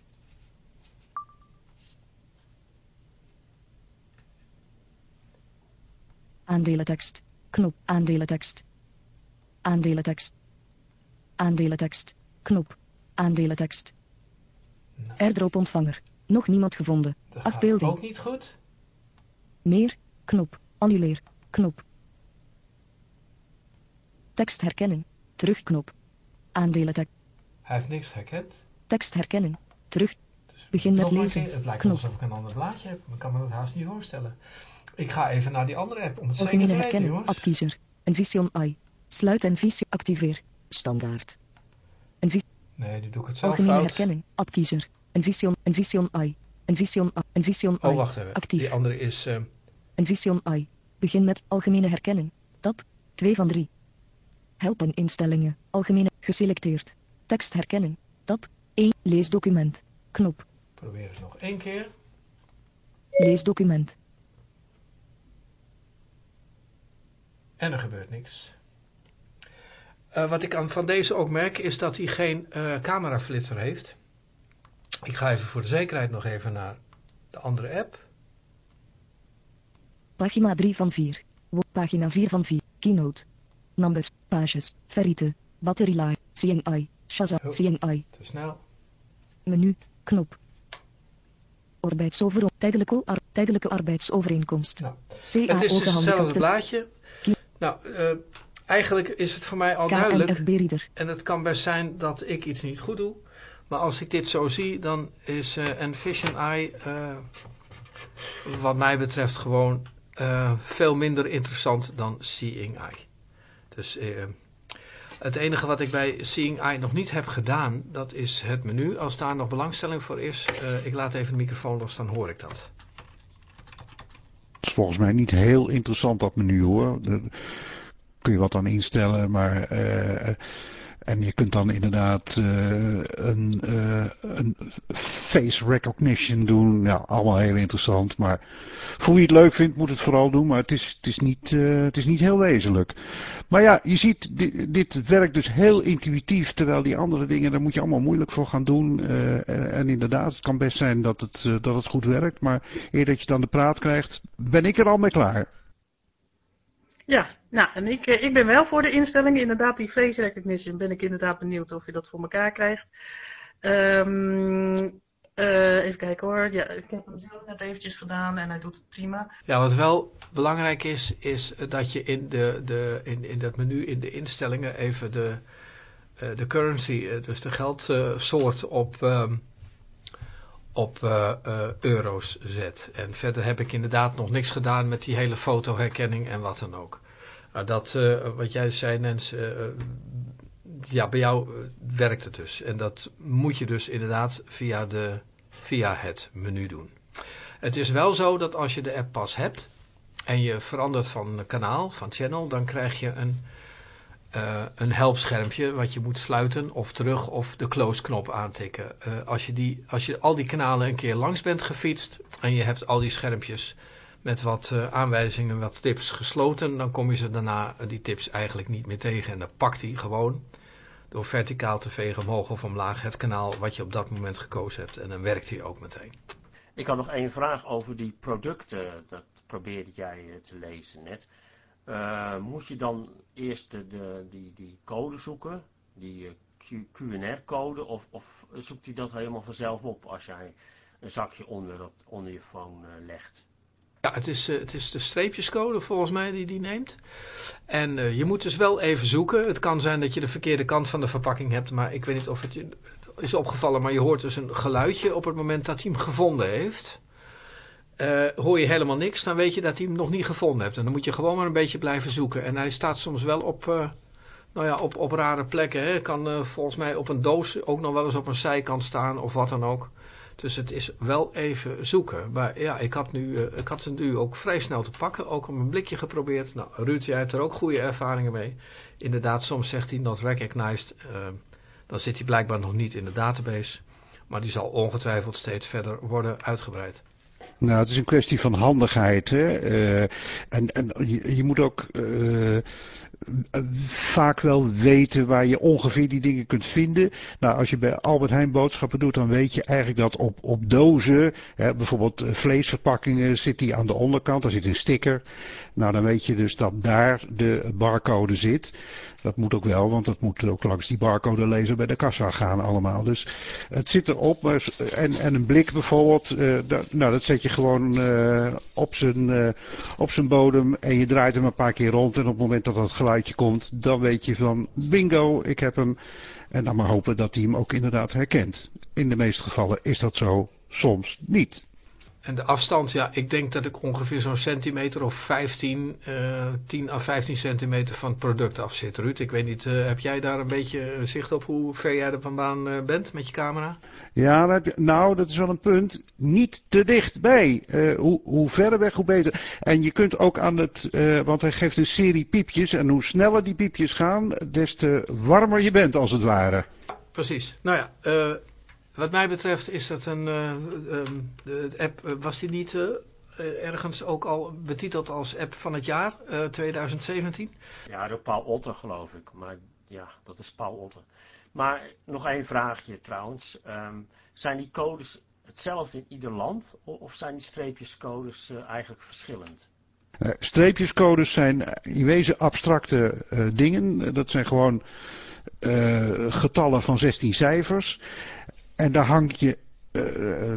Aandelentekst. Knop. Aandelentekst. Aandelentekst. Aandelentekst. Knop. Aandelentekst. Nou. Airdrop ontvanger. Nog niemand gevonden. Dat Afbeelding. ook niet goed. Meer. Knop. Annuleer. Knop. Tekst herkennen. Terugknop. Aandelentekst. Hij heeft niks herkend. Tekst herkennen. Terug. Dus Begin met lezen. Het lijkt knop. alsof ik een ander blaadje heb. Ik kan me dat haast niet voorstellen. Ik ga even naar die andere app om het zeker te weten, herkennen. jongens. Appkiezer. Een Vision Eye. Sluit en visie activeer. Standaard. Een visie. Nee, die doe ik het zelf Algemene fout. herkenning. Appkiezer. Een Vision. Een Vision Eye. Een Vision. Een Vision Eye. Oh, wacht even. Actief. Die andere is... Een Vision Eye. Begin met algemene herkenning. Tab 2 van 3. Helpen instellingen. Algemene geselecteerd. Tekst herkennen. Tab 1. Lees document. Knop. probeer eens nog één keer. Lees document. En er gebeurt niks. Eh, wat ik aan, van deze ook merk is dat hij geen eh cameraflitser heeft. Ik ga even voor de zekerheid nog even naar de andere app. Pagina 3 van 4. Wo- Pagina 4 van 4. Keynote. Numbers. Pages. Verite. Battery life. CNI. Shazam. Oh. CNI. Te snel. Menu. Knop. Arbeidsover tijdelijke, ar tijdelijke arbeidsovereenkomst. Nou, CAO het is dus hetzelfde blaadje. Nou, eh, eigenlijk is het voor mij al duidelijk. En het kan best zijn dat ik iets niet goed doe. Maar als ik dit zo zie, dan is eh een Vision Eye eh, wat mij betreft gewoon eh, veel minder interessant dan Seeing Eye. Dus eh, het enige wat ik bij Seeing Eye nog niet heb gedaan, dat is het menu. Als daar nog belangstelling voor is, eh, ik laat even de microfoon los, dan hoor ik dat. Het is volgens mij niet heel interessant dat menu hoor. Kun je wat aan instellen, maar eh, en je kunt dan inderdaad eh, een, eh, een face recognition doen. Ja, allemaal heel interessant. Maar voor wie het leuk vindt, moet het vooral doen. Maar het is, het is, niet, het is niet heel wezenlijk. Maar ja, je ziet, dit, dit werkt dus heel intuïtief. Terwijl die andere dingen, daar moet je allemaal moeilijk voor gaan doen. En, en inderdaad, het kan best zijn dat het, dat het goed werkt. Maar eer dat je dan de praat krijgt, ben ik er al mee klaar. Ja, nou, en ik, eh, ik ben wel voor de instelling. Inderdaad, die face recognition ben ik inderdaad benieuwd of je dat voor elkaar krijgt. Ehm, eh, even kijken hoor. Ja, ik heb hem zelf net eventjes gedaan en hij doet het prima. Ja, wat wel belangrijk is, is dat je in, de, de, in, in dat menu in de instellingen even de, eh, de currency, dus de geldsoort op, ehm, op eh, eh, euro's zet. En verder heb ik inderdaad nog niks gedaan met die hele fotoherkenning en wat dan ook. Maar dat, eh, wat jij zei Nens, ja, bij jou werkt het dus. En dat moet je dus inderdaad via, de, via het menu doen. Het is wel zo dat als je de app pas hebt en je verandert van kanaal, van channel, dan krijg je een, eh, een helpschermpje wat je moet sluiten of terug of de close knop aantikken. Eh, als, je die, als je al die kanalen een keer langs bent gefietst en je hebt al die schermpjes met wat eh, aanwijzingen, wat tips gesloten, dan kom je ze daarna die tips eigenlijk niet meer tegen. En dan pakt hij gewoon door verticaal te vegen omhoog of omlaag het kanaal wat je op dat moment gekozen hebt. En dan werkt hij ook meteen. Ik had nog één vraag over die producten. Dat probeerde jij te lezen net. Eh, moet je dan eerst de, die, die code zoeken, die eh, Q- QNR-code, of, of zoekt hij dat helemaal vanzelf op als jij een zakje onder, dat, onder je phone eh, legt? Ja, het is, het is de streepjescode volgens mij die die neemt. En je moet dus wel even zoeken. Het kan zijn dat je de verkeerde kant van de verpakking hebt, maar ik weet niet of het je is opgevallen, maar je hoort dus een geluidje op het moment dat hij hem gevonden heeft. Eh, hoor je helemaal niks, dan weet je dat hij hem nog niet gevonden hebt. En dan moet je gewoon maar een beetje blijven zoeken. En hij staat soms wel op, eh, nou ja, op, op rare plekken. Hè. Kan eh, volgens mij op een doos ook nog wel eens op een zijkant staan of wat dan ook. Dus het is wel even zoeken. Maar ja, ik had, nu, ik had het nu ook vrij snel te pakken. Ook op een blikje geprobeerd. Nou, Ruud, jij hebt er ook goede ervaringen mee. Inderdaad, soms zegt hij not recognized. eh, dan zit hij blijkbaar nog niet in de database. Maar die zal ongetwijfeld steeds verder worden uitgebreid. Nou, het is een kwestie van handigheid. Hè? Eh, en en je, je moet ook eh, vaak wel weten waar je ongeveer die dingen kunt vinden. Nou, als je bij Albert Heijn boodschappen doet, dan weet je eigenlijk dat op, op dozen, hè, bijvoorbeeld eh, vleesverpakkingen, zit die aan de onderkant, daar zit een sticker. Nou, dan weet je dus dat daar de barcode zit. Dat moet ook wel, want dat moet ook langs die barcode lezer bij de kassa gaan allemaal. Dus het zit erop. En, en een blik bijvoorbeeld, eh, dat, nou dat zet je gewoon eh, op, zijn, op zijn bodem en je draait hem een paar keer rond. En op het moment dat dat geluidje komt, dan weet je van bingo, ik heb hem. En dan maar hopen dat hij hem ook inderdaad herkent. In de meeste gevallen is dat zo, soms niet. En de afstand, ja, ik denk dat ik ongeveer zo'n centimeter of 15, eh 10 à 15 centimeter van het product af zit. Ruud, ik weet niet, eh, heb jij daar een beetje eh, zicht op hoe ver jij er vandaan eh, bent met je camera? Ja, dat heb je- nou, dat is wel een punt. Niet te dichtbij. Eh hoe, hoe verder weg, hoe beter. En je kunt ook aan het, eh, want hij geeft een serie piepjes. En hoe sneller die piepjes gaan, des te warmer je bent, als het ware. Precies. Nou ja, eh, wat mij betreft is dat een eh, ehm, de app, eh, was die niet eh, ergens ook al betiteld als app van het jaar, eh, 2017? Ja, door Paul Otter geloof ik. Maar ja, dat is Paul Otter. Maar nog één vraagje trouwens. Ehm, zijn die codes hetzelfde in ieder land? Of zijn die streepjescodes eigenlijk verschillend? Eh, streepjescodes zijn in wezen abstracte eh, dingen. Dat zijn gewoon eh, getallen van 16 cijfers. En daar hang je uh,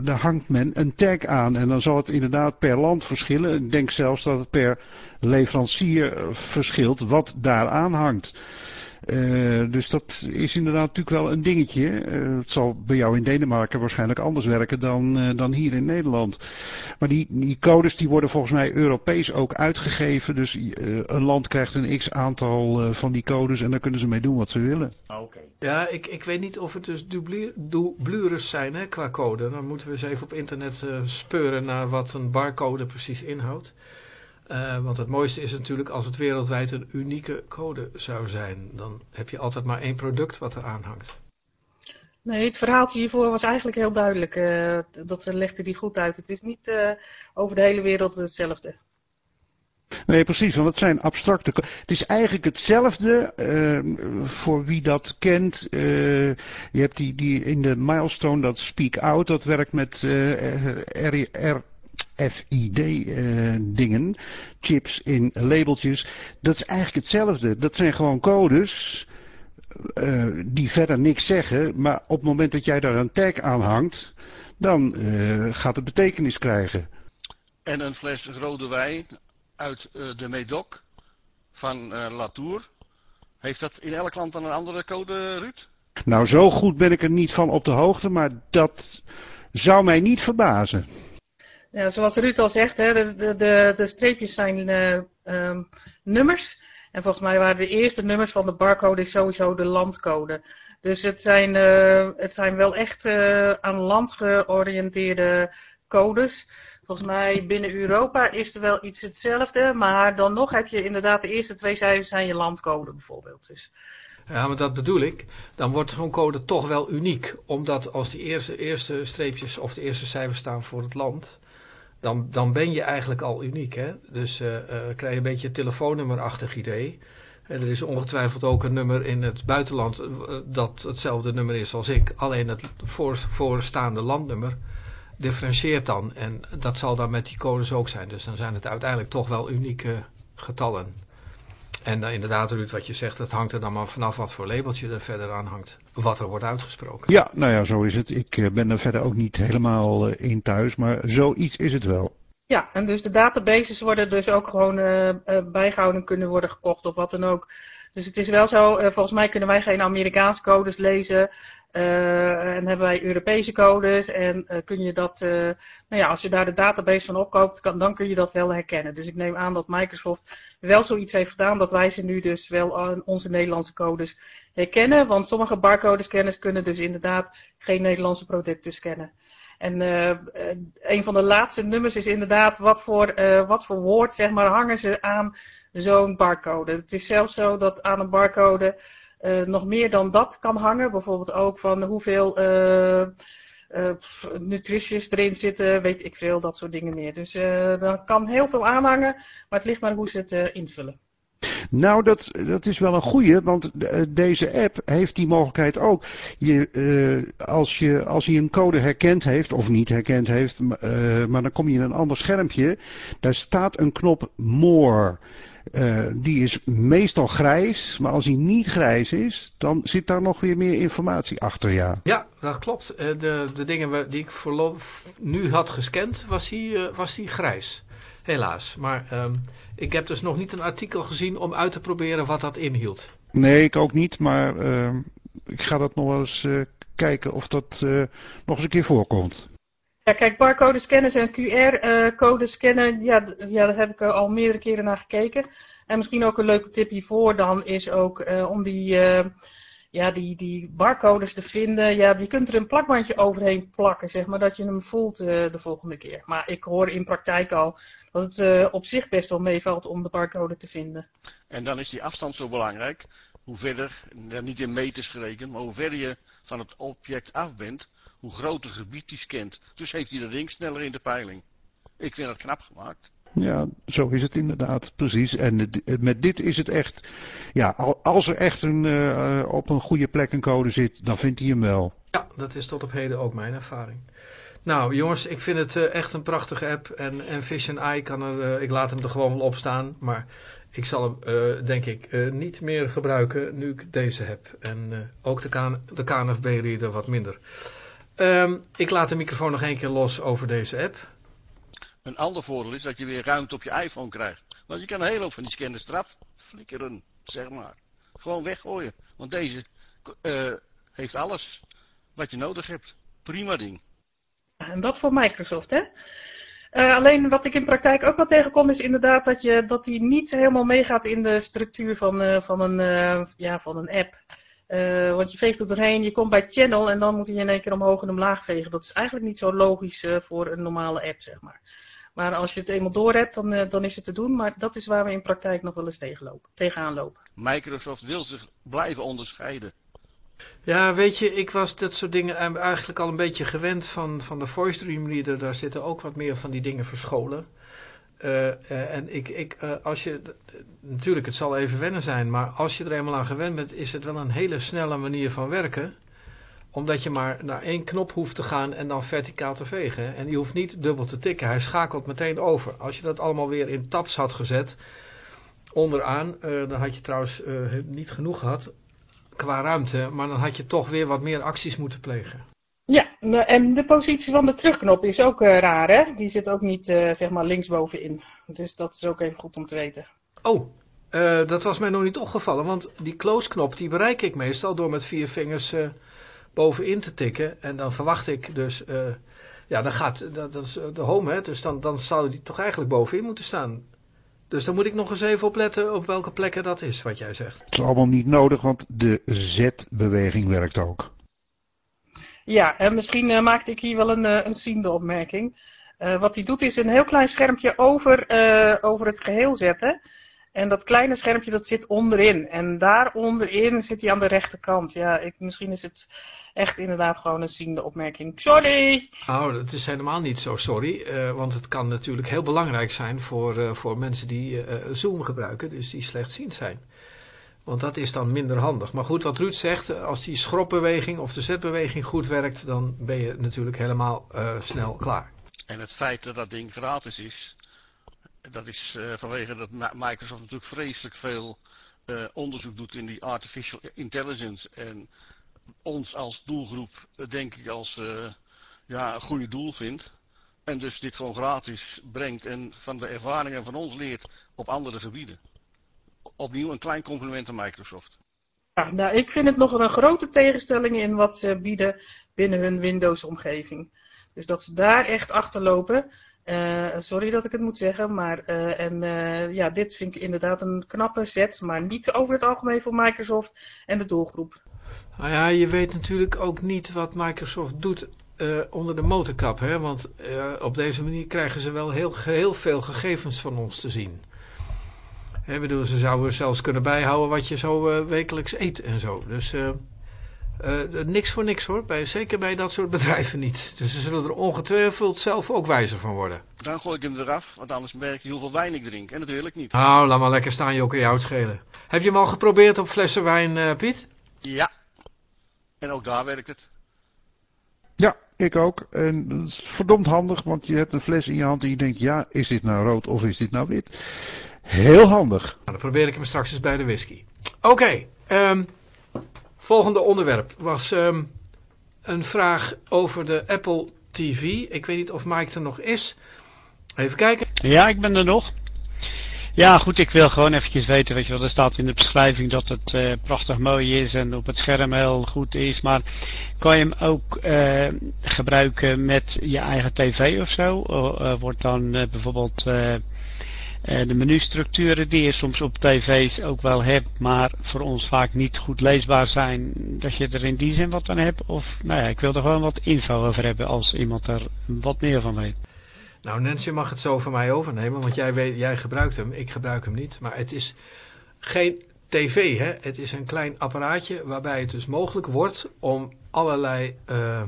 daar hangt men een tag aan. En dan zal het inderdaad per land verschillen. Ik denk zelfs dat het per leverancier verschilt wat daar aan hangt. Uh, dus dat is inderdaad natuurlijk wel een dingetje. Uh, het zal bij jou in Denemarken waarschijnlijk anders werken dan, uh, dan hier in Nederland. Maar die, die codes die worden volgens mij Europees ook uitgegeven. Dus een land krijgt een x aantal van die codes en daar kunnen ze mee doen wat ze willen. Ah, oké. Okay. Ja, ik, ik weet niet of het dus dublures zijn hè, qua code. Dan moeten we eens even op internet speuren naar wat een barcode precies inhoudt. Uh, want het mooiste is natuurlijk als het wereldwijd een unieke code zou zijn. Dan heb je altijd maar één product wat er aan hangt. Nee, het verhaaltje hiervoor was eigenlijk heel duidelijk. Uh, dat legde die goed uit. Het is niet uh, over de hele wereld hetzelfde. Nee, precies, want het zijn abstracte. Het is eigenlijk hetzelfde voor wie dat kent. je hebt die, die in de milestone dat speak out, dat werkt met R, FID-dingen, eh, chips in labeltjes, dat is eigenlijk hetzelfde. Dat zijn gewoon codes uh, die verder niks zeggen, maar op het moment dat jij daar een tag aan hangt, dan uh, gaat het betekenis krijgen. En een fles rode wijn uit de Medoc van Latour. Heeft dat in elk land dan een andere code, Ruud? Nou, zo goed ben ik er niet van op de hoogte, maar dat zou mij niet verbazen. Ja, zoals Ruud al zegt, hè, de, de, de streepjes zijn uh, um, nummers. En volgens mij waren de eerste nummers van de barcode sowieso de landcode. Dus het zijn, uh, het zijn wel echt uh, aan land georiënteerde codes. Volgens mij binnen Europa is er wel iets hetzelfde. Maar dan nog heb je inderdaad de eerste twee cijfers zijn je landcode bijvoorbeeld. Dus... Ja, maar dat bedoel ik. Dan wordt zo'n code toch wel uniek. Omdat als die eerste, eerste streepjes of de eerste cijfers staan voor het land dan, dan ben je eigenlijk al uniek. Hè? Dus uh, uh, krijg je een beetje een telefoonnummerachtig idee. En er is ongetwijfeld ook een nummer in het buitenland uh, dat hetzelfde nummer is als ik. Alleen het voor, voorstaande landnummer differentieert dan. En dat zal dan met die codes ook zijn. Dus dan zijn het uiteindelijk toch wel unieke getallen. En uh, inderdaad, Ruud, wat je zegt, het hangt er dan maar vanaf wat voor labeltje er verder aan hangt. Wat er wordt uitgesproken. Ja, nou ja, zo is het. Ik uh, ben er verder ook niet helemaal uh, in thuis, maar zoiets is het wel. Ja, en dus de databases worden dus ook gewoon bijgehouden kunnen worden gekocht of wat dan ook. Dus het is wel zo, volgens mij kunnen wij geen Amerikaanse codes lezen. Uh, en hebben wij Europese codes en uh, kun je dat, uh, nou ja, als je daar de database van opkoopt, kan, dan kun je dat wel herkennen. Dus ik neem aan dat Microsoft wel zoiets heeft gedaan dat wij ze nu dus wel aan onze Nederlandse codes herkennen. Want sommige barcode scanners kunnen dus inderdaad geen Nederlandse producten scannen. En een van de laatste nummers is inderdaad wat voor, wat voor woord zeg maar hangen ze aan zo'n barcode. Het is zelfs zo dat aan een barcode nog meer dan dat kan hangen. Bijvoorbeeld ook van hoeveel uh, uh, nutrities erin zitten, weet ik veel, dat soort dingen meer. Dus dan kan heel veel aanhangen, maar het ligt maar hoe ze het invullen. Nou, dat, dat is wel een goeie, want deze app heeft die mogelijkheid ook. Je, als, je, als hij een code herkend heeft, of niet herkend heeft, maar dan kom je in een ander schermpje, daar staat een knop More. Uh, die is meestal grijs, maar als hij niet grijs is, dan zit daar nog weer meer informatie achter, ja. Ja, dat klopt. Uh, de, de dingen die ik voorlopig nu had gescand, was hij uh, was die grijs. Helaas. Maar um, ik heb dus nog niet een artikel gezien om uit te proberen wat dat inhield. Nee, ik ook niet, maar ehm, ik ga dat nog eens kijken of dat nog eens een keer voorkomt. Ja, kijk, barcode scanners en QR-code scannen, ja, ja, daar heb ik al meerdere keren naar gekeken. En misschien ook een leuke tip hiervoor dan is ook uh, om die, ja, die, die barcodes te vinden. Ja, je kunt er een plakbandje overheen plakken, zeg maar, dat je hem voelt de volgende keer. Maar ik hoor in praktijk al dat het op zich best wel meevalt om de barcode te vinden. En dan is die afstand zo belangrijk. Hoe verder, niet in meters gerekend, maar hoe verder je van het object af bent, hoe groter gebied hij scant. Dus heeft hij de ring sneller in de peiling. Ik vind dat knap gemaakt. Ja, zo is het inderdaad, precies. En met dit is het echt, ja, als er echt een, uh, op een goede plek een code zit, dan vindt hij hem wel. Ja, dat is tot op heden ook mijn ervaring. Nou jongens, ik vind het uh, echt een prachtige app en, en Vision Eye kan er, uh, ik laat hem er gewoon wel op staan, maar ik zal hem uh, denk ik uh, niet meer gebruiken nu ik deze heb. En uh, ook de, KN de KNFB-reader wat minder. Ehm, ik laat de microfoon nog één keer los over deze app. Een ander voordeel is dat je weer ruimte op je iPhone krijgt. Want je kan een hele hoop van die scanners eraf flikkeren, zeg maar. Gewoon weggooien. Want deze uh, heeft alles wat je nodig hebt. Prima ding. En dat voor Microsoft, hè? Uh, alleen wat ik in praktijk ook wel tegenkom is inderdaad dat, je, dat die niet helemaal meegaat in de structuur van, uh, van, een, uh, ja, van een app. Want je veegt er doorheen, je komt bij channel en dan moet je in één keer omhoog en omlaag vegen. Dat is eigenlijk niet zo logisch voor een normale app, zeg maar. Maar als je het eenmaal door hebt, dan, dan is het te doen. Maar dat is waar we in praktijk nog wel eens tegenlopen, tegenaan lopen. Microsoft wil zich blijven onderscheiden. Ja, weet je, ik was dat soort dingen eigenlijk al een beetje gewend van, van de Voice Dream Reader. Daar zitten ook wat meer van die dingen verscholen. Uh, uh, en ik, ik, uh, als je, natuurlijk het zal even wennen zijn, maar als je er eenmaal aan gewend bent, is het wel een hele snelle manier van werken. Omdat je maar naar één knop hoeft te gaan en dan verticaal te vegen. En je hoeft niet dubbel te tikken, hij schakelt meteen over. Als je dat allemaal weer in tabs had gezet, onderaan, dan had je trouwens niet genoeg gehad qua ruimte, maar dan had je toch weer wat meer acties moeten plegen. Ja, en de positie van de terugknop is ook uh, raar, hè? Die zit ook niet, uh, zeg maar, linksbovenin. Dus dat is ook even goed om te weten. Oh, uh, dat was mij nog niet opgevallen, want die close-knop die bereik ik meestal door met vier vingers bovenin te tikken. En dan verwacht ik dus, ja, dan gaat, dat, dat is de home, hè? Dus dan, dan zou die toch eigenlijk bovenin moeten staan. Dus dan moet ik nog eens even opletten op welke plekken dat is, wat jij zegt. Het is allemaal niet nodig, want de Z-beweging werkt ook. Ja, en misschien uh, maakte ik hier wel een, uh, een ziende opmerking. Uh, wat hij doet is een heel klein schermpje over, over het geheel zetten. En dat kleine schermpje dat zit onderin. En daar onderin zit hij aan de rechterkant. Ja, ik, misschien is het echt inderdaad gewoon een ziende opmerking. Sorry! Oh, dat is helemaal niet zo sorry. Want het kan natuurlijk heel belangrijk zijn voor, voor mensen die Zoom gebruiken. Dus die slechtziend zijn. Want dat is dan minder handig. Maar goed, wat Ruud zegt, als die schropbeweging of de zetbeweging goed werkt, dan ben je natuurlijk helemaal snel klaar. En het feit dat dat ding gratis is, dat is uh, vanwege dat Microsoft natuurlijk vreselijk veel uh, onderzoek doet in die artificial intelligence. En ons als doelgroep denk ik als ja, een goede doel vindt. En dus dit gewoon gratis brengt en van de ervaringen van ons leert op andere gebieden. Opnieuw een klein compliment aan Microsoft. Ja, nou, ik vind het nog een grote tegenstelling in wat ze bieden binnen hun Windows-omgeving. Dus dat ze daar echt achterlopen. Uh, sorry dat ik het moet zeggen, maar uh, en, uh, ja, dit vind ik inderdaad een knappe set, maar niet over het algemeen voor Microsoft en de doelgroep. Nou ja, je weet natuurlijk ook niet wat Microsoft doet onder de motorkap, hè? want op deze manier krijgen ze wel heel, heel veel gegevens van ons te zien. Ik bedoel, ze zouden zelfs kunnen bijhouden wat je zo wekelijks eet en zo. Dus uh, niks voor niks hoor, bij, zeker bij dat soort bedrijven niet. Dus ze zullen er ongetwijfeld zelf ook wijzer van worden. Dan gooi ik hem eraf, want anders merk je hoeveel wijn ik drink. En dat wil ik niet. Nou, laat maar lekker staan, Jokke, je schelen. Heb je hem al geprobeerd op flessen wijn, uh, Piet? Ja. En ook daar werkt het. Ja, ik ook. En dat is verdomd handig, want je hebt een fles in je hand en je denkt, ja, is dit nou rood of is dit nou wit? Heel handig. Nou, dan probeer ik hem straks eens bij de whisky. Oké, okay, um, Volgende onderwerp was um, een vraag over de Apple TV. Ik weet niet of Mike er nog is. Even kijken. Ja, ik ben er nog. Ja, goed, ik wil gewoon eventjes weten, weet je wel, er staat in de beschrijving dat het uh, prachtig mooi is en op het scherm heel goed is, maar kan je hem ook uh, gebruiken met je eigen tv of zo? Uh, wordt dan bijvoorbeeld uh, de menustructuren die je soms op tv's ook wel hebt, maar voor ons vaak niet goed leesbaar zijn, dat je er in die zin wat aan hebt? Of, nou ja, ik wil er gewoon wat info over hebben als iemand er wat meer van weet. Nou, Nancy mag het zo van mij overnemen, want jij, weet, jij gebruikt hem, ik gebruik hem niet. Maar het is geen tv, hè? het is een klein apparaatje waarbij het dus mogelijk wordt om allerlei... Uh,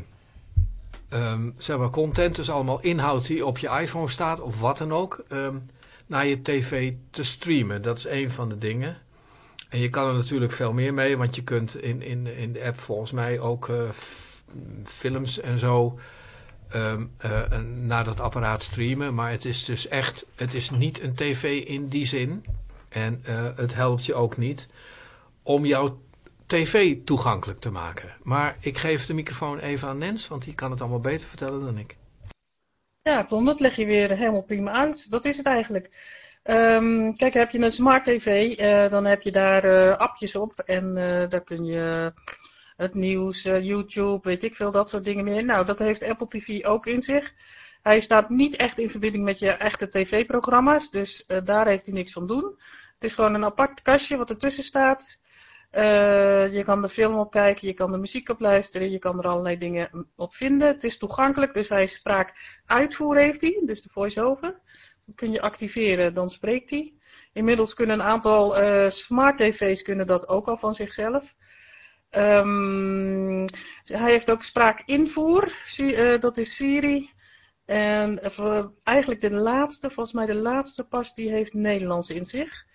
um, zeg maar content, dus allemaal inhoud die op je iPhone staat of wat dan ook, um, naar je tv te streamen. Dat is een van de dingen. En je kan er natuurlijk veel meer mee, want je kunt in, in, in de app volgens mij ook uh, films en zo um, uh, naar dat apparaat streamen. Maar het is dus echt, het is niet een tv in die zin. En uh, het helpt je ook niet om jouw tv toegankelijk te maken. Maar ik geef de microfoon even aan Nens, want die kan het allemaal beter vertellen dan ik. Ja, Tom, dat leg je weer helemaal prima uit. Dat is het eigenlijk. Um, kijk, heb je een smart tv, uh, dan heb je daar uh, appjes op en uh, daar kun je het nieuws, YouTube, weet ik veel, dat soort dingen meer. Nou, dat heeft Apple TV ook in zich. Hij staat niet echt in verbinding met je echte tv-programma's, dus daar heeft hij niks van doen. Het is gewoon een apart kastje wat ertussen staat. Je kan de film op kijken, je kan de muziek op luisteren, je kan er allerlei dingen op vinden. Het is toegankelijk, dus hij spraak uitvoer heeft hij, dus de voice-over kun je activeren, dan spreekt hij. Inmiddels kunnen een aantal uh, smart tv's kunnen dat ook al van zichzelf. Um, hij heeft ook spraakinvoer, uh, dat is Siri. En eigenlijk de laatste, volgens mij de laatste pas, die heeft Nederlands in zich.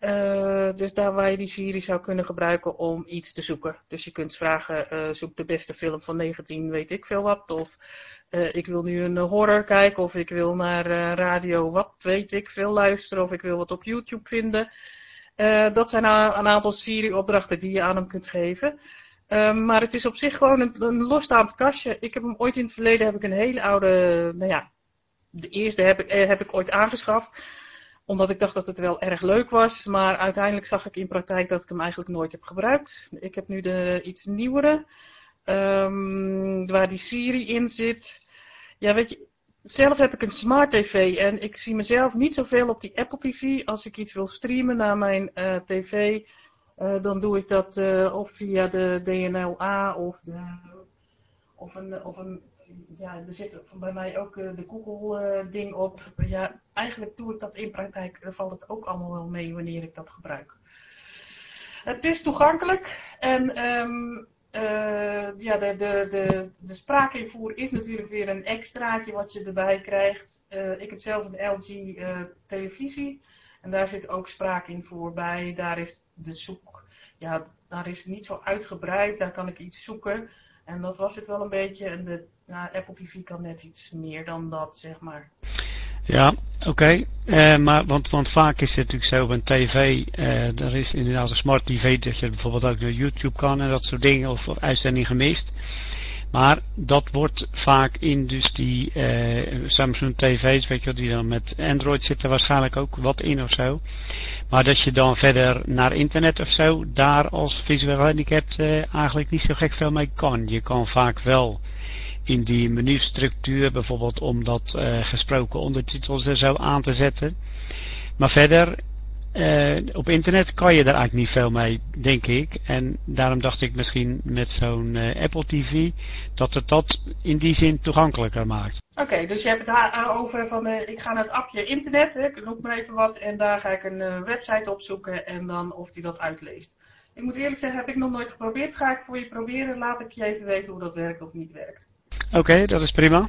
Uh, dus daar waar je die Siri zou kunnen gebruiken om iets te zoeken. Dus je kunt vragen, uh, zoek de beste film van 19, weet ik veel wat. Of uh, ik wil nu een horror kijken, of ik wil naar radio wat, weet ik veel luisteren. Of ik wil wat op YouTube vinden. dat zijn een aantal Siri-opdrachten die je aan hem kunt geven. maar het is op zich gewoon een, een losstaand kastje. Ik heb hem ooit in het verleden heb ik een hele oude, nou ja, de eerste heb ik, heb ik ooit aangeschaft omdat ik dacht dat het wel erg leuk was. Maar uiteindelijk zag ik in praktijk dat ik hem eigenlijk nooit heb gebruikt. Ik heb nu de iets nieuwere. Um, waar die Siri in zit. Ja, weet je, zelf heb ik een smart tv en ik zie mezelf niet zoveel op die Apple TV. Als ik iets wil streamen naar mijn uh, tv, uh, dan doe ik dat uh, of via de DNLA of, de, of, een, of een ja, er zit bij mij ook uh, de Google-ding uh, op. Ja, eigenlijk doe ik dat in praktijk, dan valt het ook allemaal wel mee wanneer ik dat gebruik. Het is toegankelijk en um, uh, ja, de, de, de, de spraakinvoer is natuurlijk weer een extraatje wat je erbij krijgt. ik heb zelf een LG televisie en daar zit ook spraakinvoer bij. Daar is de zoek, ja, daar is niet zo uitgebreid, daar kan ik iets zoeken. En dat was het wel een beetje. En de ja, Apple TV kan net iets meer dan dat, zeg maar. Ja, oké. Uh, maar want, want vaak is het natuurlijk zo op een tv, uh, er is inderdaad een smart tv dat je bijvoorbeeld ook naar YouTube kan en dat soort dingen of, of uitzending gemist. Maar dat wordt vaak in dus die uh, Samsung tv's, weet je wel, die dan met Android zitten waarschijnlijk ook wat in of zo. Maar dat je dan verder naar internet of zo, daar als visueel handicapt uh, eigenlijk niet zo gek veel mee kan. Je kan vaak wel in die menustructuur, bijvoorbeeld om dat uh, gesproken ondertitels er zo aan te zetten. Maar verder, uh, op internet kan je daar eigenlijk niet veel mee, denk ik. En daarom dacht ik misschien met zo'n uh, Apple TV dat het dat in die zin toegankelijker maakt. Oké, dus je hebt het over van ik ga naar het appje internet, hè, ik noem maar even wat, en daar ga ik een website opzoeken en dan of die dat uitleest. Ik moet eerlijk zeggen, heb ik nog nooit geprobeerd. Ga ik voor je proberen, laat ik je even weten hoe dat werkt of niet werkt. Oké, okay, dat is prima.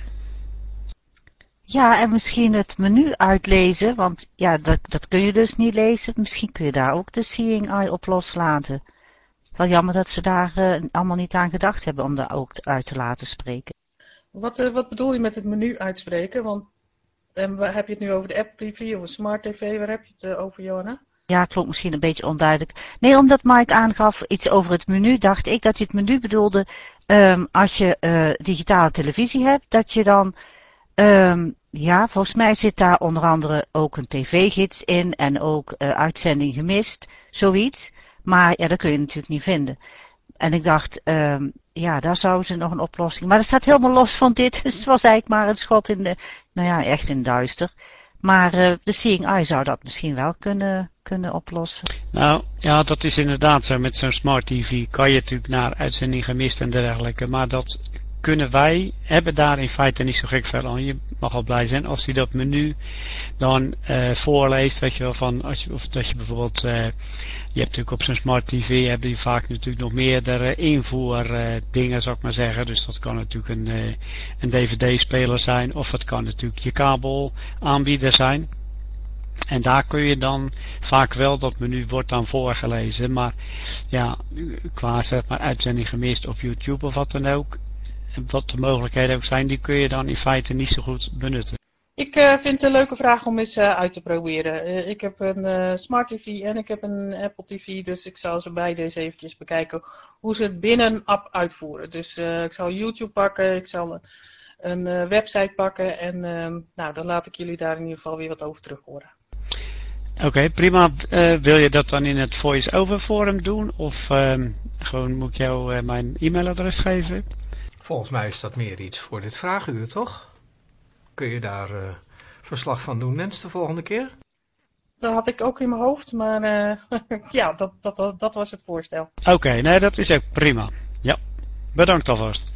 Ja, en misschien het menu uitlezen, want ja, dat, dat kun je dus niet lezen. Misschien kun je daar ook de Seeing Eye op loslaten. Wel jammer dat ze daar uh, allemaal niet aan gedacht hebben om daar ook uit te laten spreken. Wat, uh, wat bedoel je met het menu uitspreken? Want um, heb je het nu over de Apple TV of een Smart TV? Waar heb je het uh, over, Johanna? Ja, klonk misschien een beetje onduidelijk. Nee, omdat Mike aangaf iets over het menu, dacht ik dat hij het menu bedoelde um, als je uh, digitale televisie hebt, dat je dan, um, ja, volgens mij zit daar onder andere ook een tv-gids in en ook uh, uitzending gemist, zoiets. Maar ja, dat kun je natuurlijk niet vinden. En ik dacht, um, ja, daar zouden ze nog een oplossing. Maar dat staat helemaal los van dit. Dus het was eigenlijk maar een schot in de, nou ja, echt in duister. Maar uh, de Seeing Eye zou dat misschien wel kunnen, kunnen oplossen. Nou, ja, dat is inderdaad zo. Met zo'n smart TV kan je natuurlijk naar uitzending gemist en dergelijke. Maar dat kunnen wij, hebben daar in feite niet zo gek veel aan. Je mag al blij zijn als hij dat menu dan uh, voorleest. Weet je wel, van als je, of dat je bijvoorbeeld, uh, je hebt natuurlijk op zo'n smart tv, heb je vaak natuurlijk nog meerdere invoer uh, dingen, zou ik maar zeggen. Dus dat kan natuurlijk een, een dvd-speler zijn, of het kan natuurlijk je kabel aanbieder zijn. En daar kun je dan vaak wel, dat menu wordt dan voorgelezen, maar ja, qua zeg maar uitzending gemist op YouTube of wat dan ook, wat de mogelijkheden ook zijn, die kun je dan in feite niet zo goed benutten. Ik uh, vind het een leuke vraag om eens uh, uit te proberen. Uh, ik heb een Smart TV en ik heb een Apple TV, dus ik zal ze beide eens eventjes bekijken hoe ze het binnen een app uitvoeren. Dus ik zal YouTube pakken, ik zal een, een website pakken en ehm, nou, dan laat ik jullie daar in ieder geval weer wat over terug horen. Oké, prima. wil je dat dan in het voice-over forum doen of ehm, gewoon moet ik jou mijn e-mailadres geven? Volgens mij is dat meer iets voor dit vragenuur, toch? Kun je daar uh, verslag van doen, Nens, de volgende keer? Dat had ik ook in mijn hoofd, maar uh, ja, dat, dat, dat, was het voorstel. Oké, okay, nee, dat is ook prima. Ja, bedankt alvast.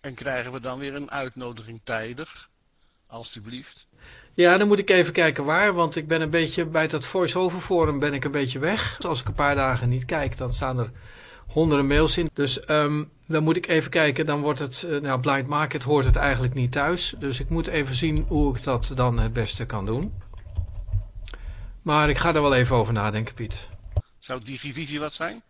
En krijgen we dan weer een uitnodiging tijdig? Alsjeblieft. Ja, dan moet ik even kijken waar, want ik ben een beetje bij dat voice-over forum ben ik een beetje weg. Als ik een paar dagen niet kijk, dan staan er honderden mails in. Dus um, dan moet ik even kijken, dan wordt het, uh, nou Blind Market hoort het eigenlijk niet thuis. Dus ik moet even zien hoe ik dat dan het beste kan doen. Maar ik ga er wel even over nadenken, Piet. Zou Digivisie wat zijn?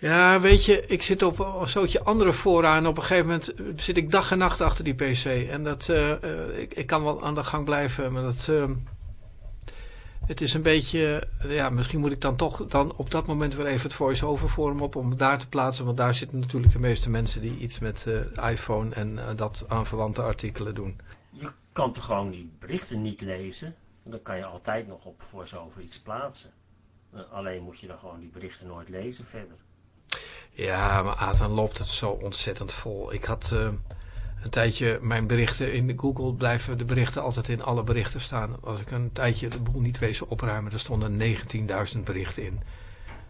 Ja, weet je, ik zit op een zootje andere fora en op een gegeven moment zit ik dag en nacht achter die pc. En dat, uh, uh, ik, ik kan wel aan de gang blijven, maar dat... Uh, het is een beetje, ja, misschien moet ik dan toch dan op dat moment weer even het voice-over forum op om daar te plaatsen. Want daar zitten natuurlijk de meeste mensen die iets met iPhone en dat aanverwante artikelen doen. Je kan toch gewoon die berichten niet lezen? Dan kan je altijd nog op voice-over iets plaatsen. Alleen moet je dan gewoon die berichten nooit lezen verder. Ja, maar dan loopt het zo ontzettend vol. Ik had een tijdje mijn berichten in Google blijven de berichten altijd in alle berichten staan. Als ik een tijdje de boel niet wezen opruimen, er stonden 19.000 berichten in.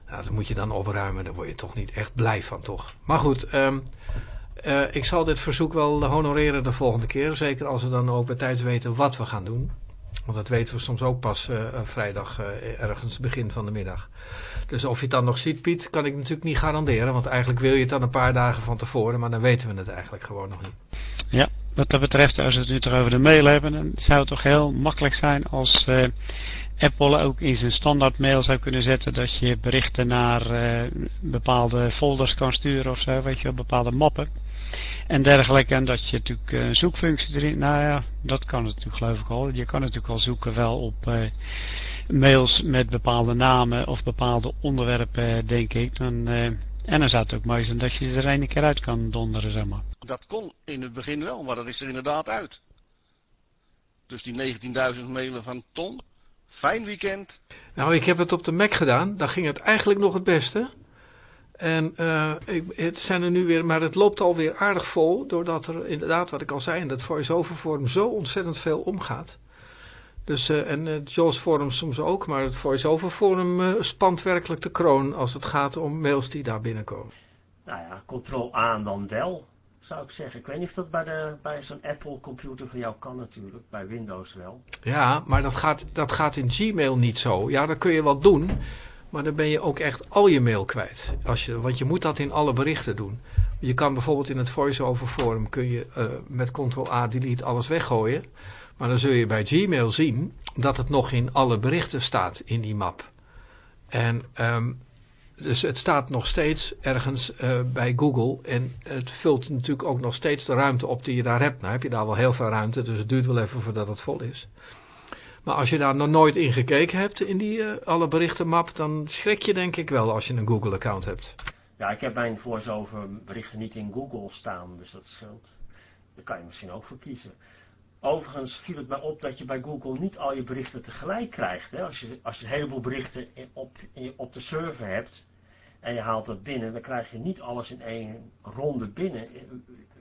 Nou, dat moet je dan opruimen, daar word je toch niet echt blij van, toch? Maar goed, um, uh, ik zal dit verzoek wel honoreren de volgende keer. Zeker als we dan ook bij tijd weten wat we gaan doen. Want dat weten we soms ook pas uh, vrijdag uh, ergens begin van de middag. Dus of je het dan nog ziet, Piet, kan ik natuurlijk niet garanderen. Want eigenlijk wil je het dan een paar dagen van tevoren, maar dan weten we het eigenlijk gewoon nog niet. Ja, wat dat betreft, als we het nu toch over de mail hebben, dan zou het toch heel makkelijk zijn als Apple ook in zijn standaard mail zou kunnen zetten dat je berichten naar bepaalde folders kan sturen of zo, weet je wel, bepaalde mappen en dergelijke. En dat je natuurlijk een zoekfunctie erin, nou ja, dat kan het natuurlijk geloof ik al. Je kan natuurlijk al zoeken wel op uh, mails met bepaalde namen of bepaalde onderwerpen, denk ik. Dan, uh, en dan zou het ook mooi zijn dat je ze er een keer uit kan donderen, zeg maar. Dat kon in het begin wel, maar dat is er inderdaad uit. Dus die 19.000 mailen van Ton, fijn weekend. Nou, ik heb het op de Mac gedaan, daar ging het eigenlijk nog het beste. En uh, ik, het zijn er nu weer, maar het loopt alweer aardig vol, doordat er inderdaad, wat ik al zei, in dat voice-over forum zo ontzettend veel omgaat. Dus, uh, en het JAWS forum soms ook, maar het voice-over forum uh, spant werkelijk de kroon als het gaat om mails die daar binnenkomen. Nou ja, Ctrl-A en dan del, zou ik zeggen. Ik weet niet of dat bij, de, bij zo'n Apple computer van jou kan natuurlijk, bij Windows wel. Ja, maar dat gaat, dat gaat in Gmail niet zo. Ja, dat kun je wel doen, maar dan ben je ook echt al je mail kwijt. Als je, want je moet dat in alle berichten doen. Je kan bijvoorbeeld in het voice-over forum kun je uh, met Ctrl-A delete alles weggooien. Maar dan zul je bij Gmail zien dat het nog in alle berichten staat in die map. En um, dus het staat nog steeds ergens uh, bij Google en het vult natuurlijk ook nog steeds de ruimte op die je daar hebt. Nou heb je daar wel heel veel ruimte, dus het duurt wel even voordat het vol is. Maar als je daar nog nooit in gekeken hebt in die uh, alle berichtenmap, dan schrik je denk ik wel als je een Google account hebt. Ja, ik heb mijn voice-over berichten niet in Google staan, dus dat scheelt. Daar kan je misschien ook voor kiezen. Overigens viel het mij op dat je bij Google niet al je berichten tegelijk krijgt. Hè? Als, je, als je een heleboel berichten op, op de server hebt en je haalt dat binnen, dan krijg je niet alles in één ronde binnen.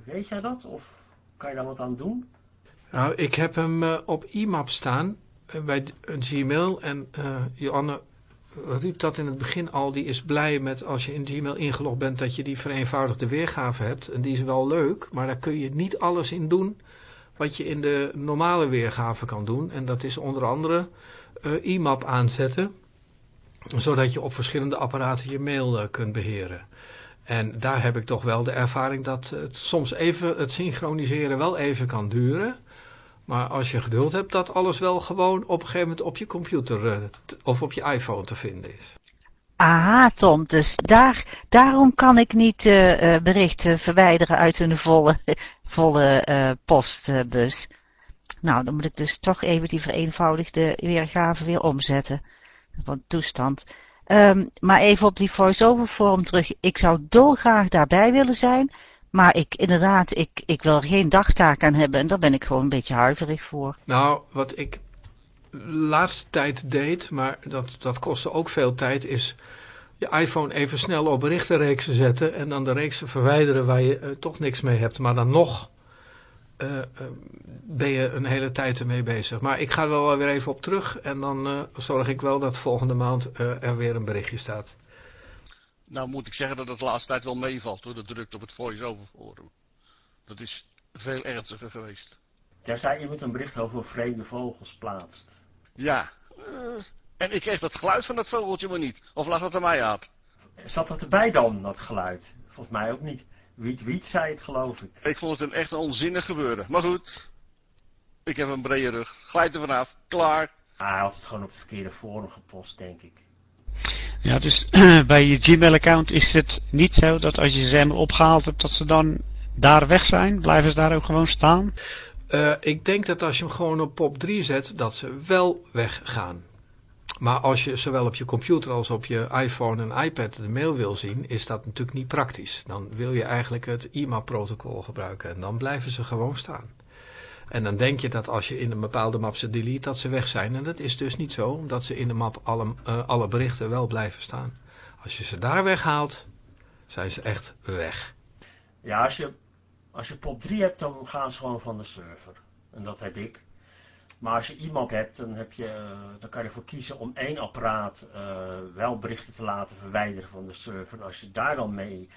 Weet jij dat? Of kan je daar wat aan doen? Nou, ik heb hem uh, op IMAP staan bij Gmail en uh, Joanne riep dat in het begin al. Die is blij met als je in Gmail ingelogd bent dat je die vereenvoudigde weergave hebt. En die is wel leuk, maar daar kun je niet alles in doen wat je in de normale weergave kan doen. En dat is onder andere uh, IMAP aanzetten, zodat je op verschillende apparaten je mail kunt beheren. En daar heb ik toch wel de ervaring dat het soms even het synchroniseren wel even kan duren. Maar als je geduld hebt dat alles wel gewoon op een gegeven moment op je computer uh, of op je iPhone te vinden is. Aha, Tom, dus daar, daarom kan ik niet uh, uh, berichten verwijderen uit hun volle, volle postbus. Nou, dan moet ik dus toch even die vereenvoudigde weergave weer omzetten. Van toestand. Um, maar even op die voice-over vorm terug. Ik zou dolgraag daarbij willen zijn. Maar ik, inderdaad, ik, ik wil er geen dagtaak aan hebben. En daar ben ik gewoon een beetje huiverig voor. Nou, wat ik laatste tijd deed, maar dat, dat kostte ook veel tijd, is je iPhone even snel op berichtenreeksen zetten. En dan de reeksen verwijderen waar je uh, toch niks mee hebt. Maar dan nog uh, uh, ben je een hele tijd ermee bezig. Maar ik ga er wel weer even op terug. En dan zorg ik wel dat volgende maand er weer een berichtje staat. Nou moet ik zeggen dat het de laatste tijd wel meevalt door de drukte op het voice-over forum. Dat is veel ernstiger geweest. Tenzij je met een bericht over vreemde vogels plaatst. Ja, uh, en ik kreeg dat geluid van dat vogeltje maar niet. Of lag dat aan mij aan? Zat dat erbij dan, dat geluid? Volgens mij ook niet. Wiet Wiet zei het, geloof ik. Ik vond het een echt onzinnig gebeuren. Maar goed, ik heb een brede rug. Glijd er vanaf. Klaar. Ah, hij had het gewoon op het verkeerde forum gepost, denk ik. Ja, dus bij je Gmail-account is het niet zo dat als je ze helemaal opgehaald hebt, dat ze dan daar weg zijn? Blijven ze daar ook gewoon staan? Uh, ik denk dat als je hem gewoon op pop 3 zet, dat ze wel weggaan. Maar als je zowel op je computer als op je iPhone en iPad de mail wil zien, is dat natuurlijk niet praktisch. Dan wil je eigenlijk het IMAP-protocol gebruiken en dan blijven ze gewoon staan. En dan denk je dat als je in een bepaalde map ze delete, dat ze weg zijn. En dat is dus niet zo, omdat ze in de map alle, uh, alle berichten wel blijven staan. Als je ze daar weghaalt, zijn ze echt weg. Ja, als je, als je pop 3 hebt, dan gaan ze gewoon van de server. En dat heb ik. Maar als je iemand hebt, dan, heb je, uh, dan kan je ervoor kiezen om één apparaat uh, wel berichten te laten verwijderen van de server. En als je daar dan mee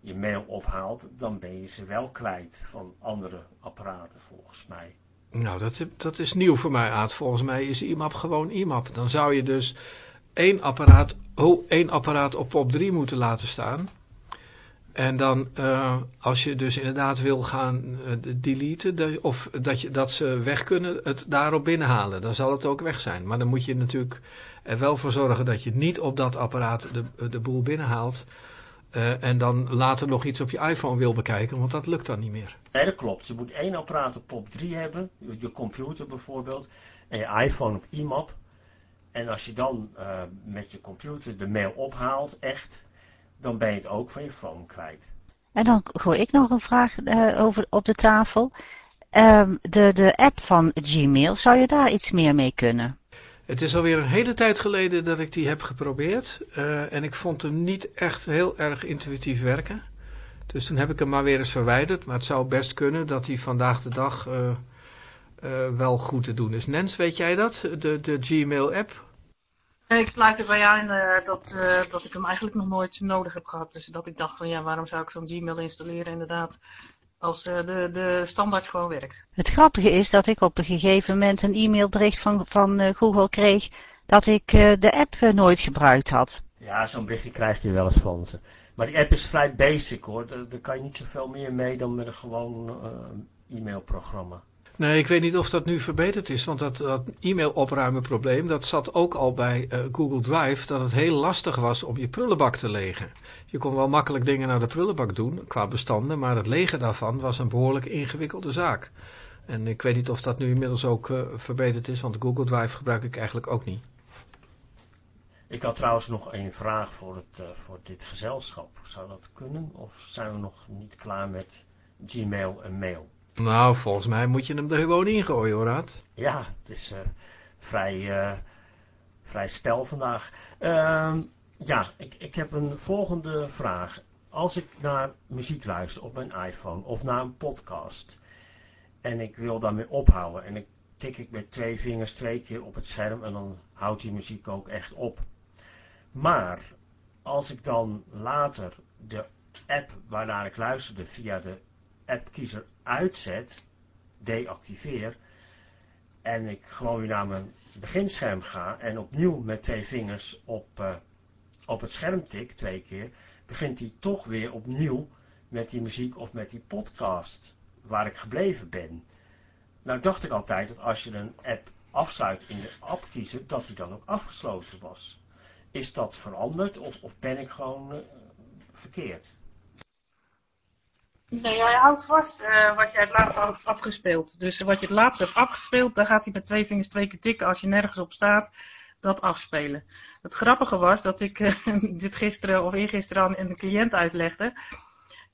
je mail ophaalt, dan ben je ze wel kwijt van andere apparaten volgens mij. Nou, dat, dat is nieuw voor mij, Aad. Volgens mij is IMAP gewoon IMAP. Dan zou je dus één apparaat, oh, één apparaat op pop 3 moeten laten staan. En dan, uh, als je dus inderdaad wil gaan uh, deleten, de, of dat, je, dat ze weg kunnen, het daarop binnenhalen, dan zal het ook weg zijn. Maar dan moet je natuurlijk er wel voor zorgen dat je niet op dat apparaat de, de boel binnenhaalt. Uh, en dan later nog iets op je iPhone wil bekijken, want dat lukt dan niet meer. Nee, dat klopt. Je moet één apparaat op POP 3 hebben, je computer bijvoorbeeld, en je iPhone op IMAP. En als je dan uh, met je computer de mail ophaalt, echt, dan ben je het ook van je phone kwijt. En dan gooi ik nog een vraag uh, over op de tafel. Um, de, de app van Gmail, zou je daar iets meer mee kunnen? Het is alweer een hele tijd geleden dat ik die heb geprobeerd. Uh, en ik vond hem niet echt heel erg intuïtief werken. Dus toen heb ik hem maar weer eens verwijderd. Maar het zou best kunnen dat hij vandaag de dag uh, uh, wel goed te doen is. Nens, weet jij dat? De, de Gmail app? Ik sluit erbij aan dat, dat ik hem eigenlijk nog nooit nodig heb gehad. Dus dat ik dacht van ja, waarom zou ik zo'n Gmail installeren inderdaad. Als uh, de, de standaard gewoon werkt. Het grappige is dat ik op een gegeven moment een e-mailbericht van, van Google kreeg dat ik de app nooit gebruikt had. Ja, zo'n berichtje krijg je wel eens van ze. Maar die app is vrij basic hoor. Daar, daar kan je niet zoveel meer mee dan met een gewoon e-mailprogramma. Nee, ik weet niet of dat nu verbeterd is, want dat, dat e-mail opruimen probleem, dat zat ook al bij uh, Google Drive, dat het heel lastig was om je prullenbak te legen. Je kon wel makkelijk dingen naar de prullenbak doen, qua bestanden, maar het legen daarvan was een behoorlijk ingewikkelde zaak. En ik weet niet of dat nu inmiddels ook uh, verbeterd is, want Google Drive gebruik ik eigenlijk ook niet. Ik had trouwens nog één vraag voor, het, uh, voor dit gezelschap. Zou dat kunnen, of zijn we nog niet klaar met Gmail en mail? Nou, volgens mij moet je hem er gewoon ingooien hoor, Raad. Ja, het is uh, vrij, uh, vrij spel vandaag. Uh, ja, ik, ik heb een volgende vraag. Als ik naar muziek luister op mijn iPhone of naar een podcast en ik wil daarmee ophouden en ik tik ik met twee vingers twee keer op het scherm en dan houdt die muziek ook echt op. Maar als ik dan later de app waarnaar ik luisterde via de appkiezer uitzet, deactiveer, en ik gewoon weer naar mijn beginscherm ga en opnieuw met twee vingers op, uh, op het scherm tik, twee keer, begint hij toch weer opnieuw met die muziek of met die podcast waar ik gebleven ben. Nou dacht ik altijd dat als je een app afsluit in de appkiezer, dat die dan ook afgesloten was. Is dat veranderd of, of ben ik gewoon uh, verkeerd? Nee, hij houdt vast uh, wat jij het laatste had afgespeeld. Dus wat je het laatste hebt afgespeeld, daar gaat hij met twee vingers twee keer tikken als je nergens op staat dat afspelen. Het grappige was dat ik uh, dit gisteren of eergisteren aan een cliënt uitlegde.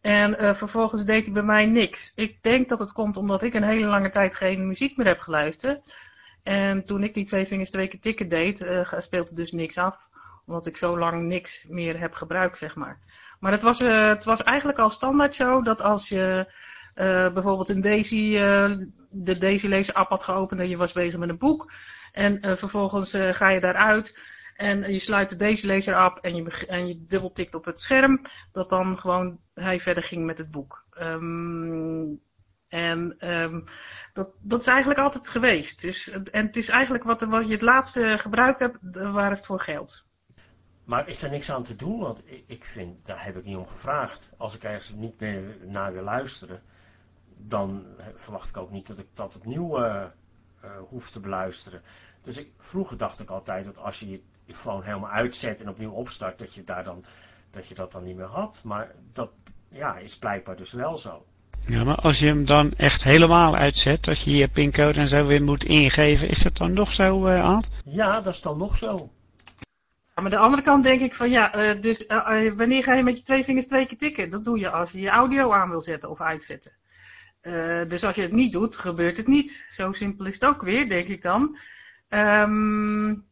En uh, vervolgens deed hij bij mij niks. Ik denk dat het komt omdat ik een hele lange tijd geen muziek meer heb geluisterd. En toen ik die twee vingers twee keer tikken deed, speelde dus niks af. Omdat ik zo lang niks meer heb gebruikt, zeg maar. Maar het was, uh, het was eigenlijk al standaard zo dat als je bijvoorbeeld een Daisy, de Daisy lezen app had geopend en je was bezig met een boek. En vervolgens ga je daaruit en je sluit de deze lezer af en je, en je dubbeltikt op het scherm, dat dan gewoon hij verder ging met het boek. Um, en um, dat, dat is eigenlijk altijd geweest. Dus, en het is eigenlijk wat, wat je het laatste gebruikt hebt, waar het voor geldt. Maar is er niks aan te doen? Want ik vind, daar heb ik niet om gevraagd. Als ik ergens niet meer naar wil luisteren, dan verwacht ik ook niet dat ik dat opnieuw uh, uh, hoef te beluisteren. Dus ik, vroeger dacht ik altijd dat als je je gewoon helemaal uitzet en opnieuw opstart, dat je, daar dan, dat je dat dan niet meer had. Maar dat ja, is blijkbaar dus wel zo. Ja, maar als je hem dan echt helemaal uitzet, dat je je pincode en zo weer moet ingeven, is dat dan nog zo, uh, Aad? Ja, dat is dan nog zo. Ja, maar de andere kant denk ik van ja, uh, dus uh, wanneer ga je met je twee vingers twee keer tikken? Dat doe je als je je audio aan wil zetten of uitzetten. dus als je het niet doet, gebeurt het niet. Zo simpel is het ook weer, denk ik dan. Um,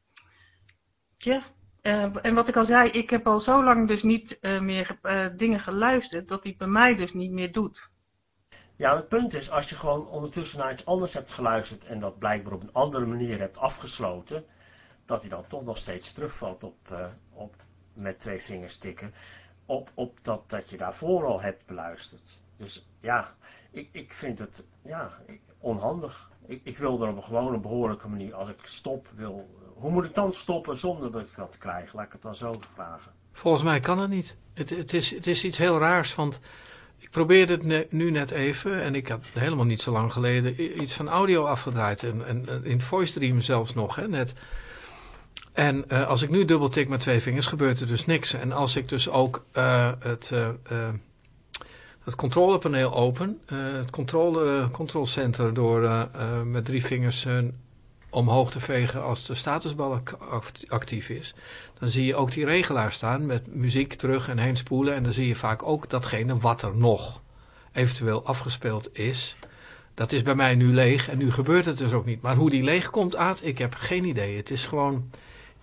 ja, uh, en wat ik al zei, ik heb al zo lang dus niet meer dingen geluisterd dat hij bij mij dus niet meer doet. Ja, het punt is, als je gewoon ondertussen naar iets anders hebt geluisterd en dat blijkbaar op een andere manier hebt afgesloten, dat hij dan toch nog steeds terugvalt op, op met twee vingers tikken, op, op dat, dat je daarvoor al hebt beluisterd. Dus ja, ik, ik vind het ja, onhandig. Ik, ik wil er op een gewone behoorlijke manier, als ik stop wil, hoe moet ik dan stoppen zonder dat ik dat krijg? Laat ik het dan zo vragen. Volgens mij kan het niet. Het, het, is, het is iets heel raars, want ik probeerde het nu net even en ik had helemaal niet zo lang geleden iets van audio afgedraaid. En, en in VoiceDream zelfs nog, hè, net. En uh, als ik nu dubbeltik met twee vingers gebeurt er dus niks. En als ik dus ook uh, het... Uh, het controlepaneel open, het controle, control center door met drie vingers omhoog te vegen als de statusbalk actief is, dan zie je ook die regelaar staan met muziek terug en heen spoelen en dan zie je vaak ook datgene wat er nog eventueel afgespeeld is. Dat is bij mij nu leeg en nu gebeurt het dus ook niet. Maar hoe die leeg komt, Aad, ik heb geen idee. Het is gewoon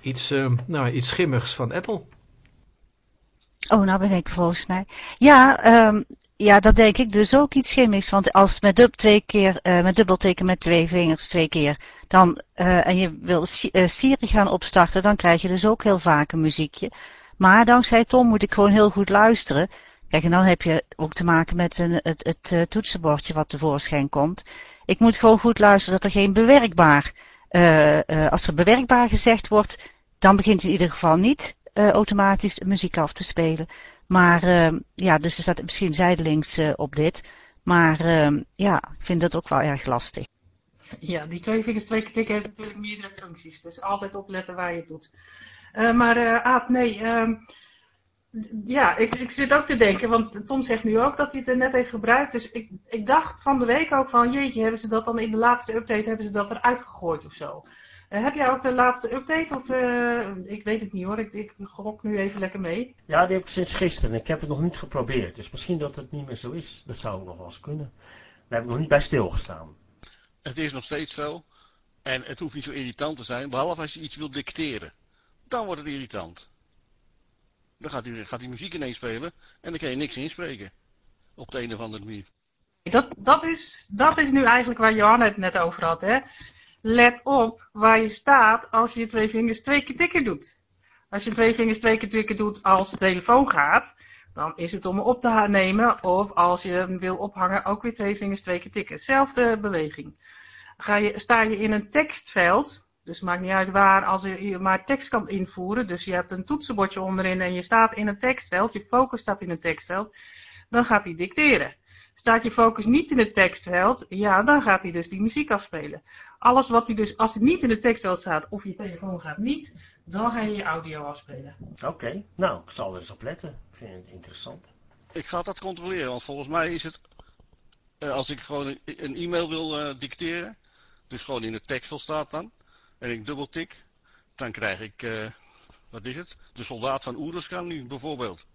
iets, uh, nou, iets schimmigs van Apple. Oh, nou ben ik volgens mij. Ja, um, ja, dat denk ik dus ook iets chemisch. Want als met, dub twee keer, uh, met dubbelteken met twee vingers twee keer, dan, uh, en je wil uh, Siri gaan opstarten, dan krijg je dus ook heel vaak een muziekje. Maar dankzij Tom moet ik gewoon heel goed luisteren. Kijk, en dan heb je ook te maken met een, het, het toetsenbordje wat tevoorschijn komt. Ik moet gewoon goed luisteren dat er geen bewerkbaar, als er bewerkbaar gezegd wordt, dan begint in ieder geval niet automatisch muziek af te spelen. Maar uh, ja, dus er staat misschien zijdelings op dit. Maar uh, ja, ik vind dat ook wel erg lastig. Ja, die twee vingers twee tikken heeft natuurlijk meerdere functies. Dus altijd opletten waar je het doet. Maar uh, Aad, nee. Uh, ja, ik, ik zit ook te denken, want Tom zegt nu ook dat hij het er net heeft gebruikt. Dus ik, ik dacht van de week ook van, jeetje, hebben ze dat dan in de laatste update, hebben ze dat eruit gegooid of zo. Uh, heb jij ook de laatste update? Of, uh, ik weet het niet hoor, ik, ik gok nu even lekker mee. Ja, die heb ik sinds gisteren. Ik heb het nog niet geprobeerd. Dus misschien dat het niet meer zo is. Dat zou nog wel eens kunnen. Daar heb ik nog niet bij stilgestaan. Het is nog steeds zo. En het hoeft niet zo irritant te zijn. Behalve als je iets wilt dicteren. Dan wordt het irritant. Dan gaat die, gaat die muziek ineens spelen. En dan kan je niks inspreken. Op de een of andere manier. Dat, dat, is, dat is nu eigenlijk waar Johanna het net over had. Hè? let op waar je staat als je twee vingers twee keer tikken doet. Als je twee vingers twee keer tikken doet als de telefoon gaat, dan is het om hem op te nemen. Of als je hem wil ophangen, ook weer twee vingers twee keer tikken. Zelfde beweging. Ga je, sta je in een tekstveld, dus maakt niet uit waar, als je maar tekst kan invoeren. Dus je hebt een toetsenbordje onderin en je staat in een tekstveld, je focus staat in een tekstveld, dan gaat hij dicteren. Staat je focus niet in het tekstveld, ja, dan gaat hij dus die muziek afspelen. Alles wat hij dus, als het niet in het tekstveld staat of je telefoon gaat niet, dan ga je je audio afspelen. Oké, okay. nou, ik zal er eens op letten. Ik vind het interessant. Ik ga dat controleren, want volgens mij is het, eh, als ik gewoon een, e-mail wil eh, dicteren, dus gewoon in de tekstel staat dan, en ik dubbeltik, dan krijg ik, eh, wat is het, de soldaat van Oeruskan nu bijvoorbeeld.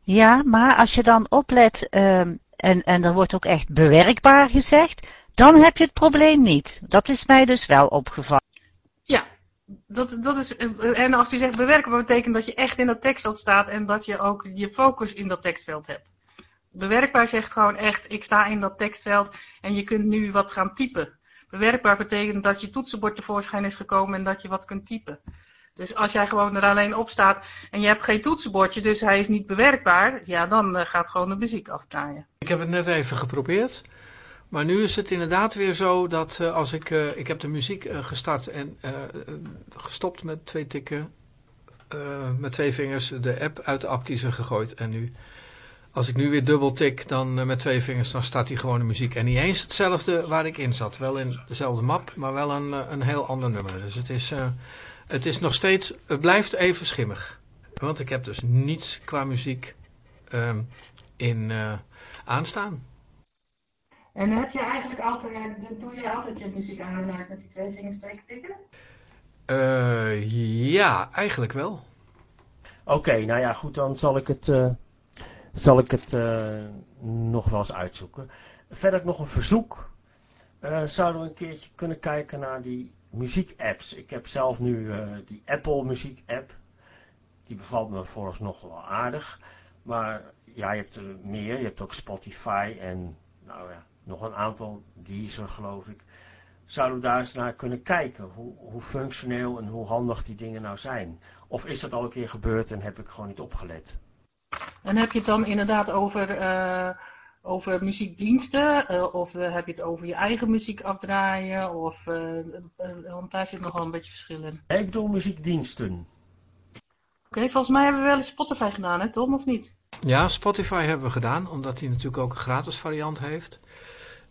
Ja, maar als je dan oplet ehm, en, en er wordt ook echt bewerkbaar gezegd, dan heb je het probleem niet. Dat is mij dus wel opgevallen. Ja, dat, dat is, eh, en als hij zegt bewerkbaar, betekent dat je echt in dat tekstveld staat en dat je ook je focus in dat tekstveld hebt. Bewerkbaar zegt gewoon echt, ik sta in dat tekstveld en je kunt nu wat gaan typen. Bewerkbaar betekent dat je toetsenbord tevoorschijn is gekomen en dat je wat kunt typen. Dus als jij gewoon er alleen op staat en je hebt geen toetsenbordje, dus hij is niet bewerkbaar, ja, dan eh, gaat gewoon de muziek afdraaien. Ik heb het net even geprobeerd. Maar nu is het inderdaad weer zo dat uh, als ik, uh, ik heb de muziek gestart en gestopt met twee tikken, met twee vingers de app uit de app kiezer gegooid. En nu, als ik nu weer dubbel tik, dan met twee vingers, dan start hij gewoon de muziek. En niet eens hetzelfde waar ik in zat. Wel in dezelfde map, maar wel een, een heel ander nummer. Dus het is, het is nog steeds, het blijft even schimmig. Want ik heb dus niets qua muziek ehm, in aanstaan. En heb je eigenlijk altijd, doe je altijd je muziek aan met die twee vingers twee tikken? Uh, ja, eigenlijk wel. Oké, okay, nou ja, goed, dan zal ik het, uh, zal ik het uh, nog wel eens uitzoeken. Verder nog een verzoek. zouden we een keertje kunnen kijken naar die muziek-apps. Ik heb zelf nu die Apple muziek-app. Die bevalt me vooralsnog wel aardig. Maar ja, je hebt er meer. Je hebt ook Spotify en nou ja, nog een aantal, Deezer geloof ik, zouden we daar eens naar kunnen kijken. Hoe, hoe functioneel en hoe handig die dingen nou zijn. Of is dat al een keer gebeurd en heb ik gewoon niet opgelet? En heb je het dan inderdaad over, uh, over muziekdiensten? Uh, of uh, heb je het over je eigen muziek afdraaien? Of, want daar zit nog wel een beetje verschil in. Ik bedoel muziekdiensten. Oké, okay, volgens mij hebben we wel eens Spotify gedaan, hè Tom, of niet? Ja, Spotify hebben we gedaan, omdat hij natuurlijk ook een gratis variant heeft.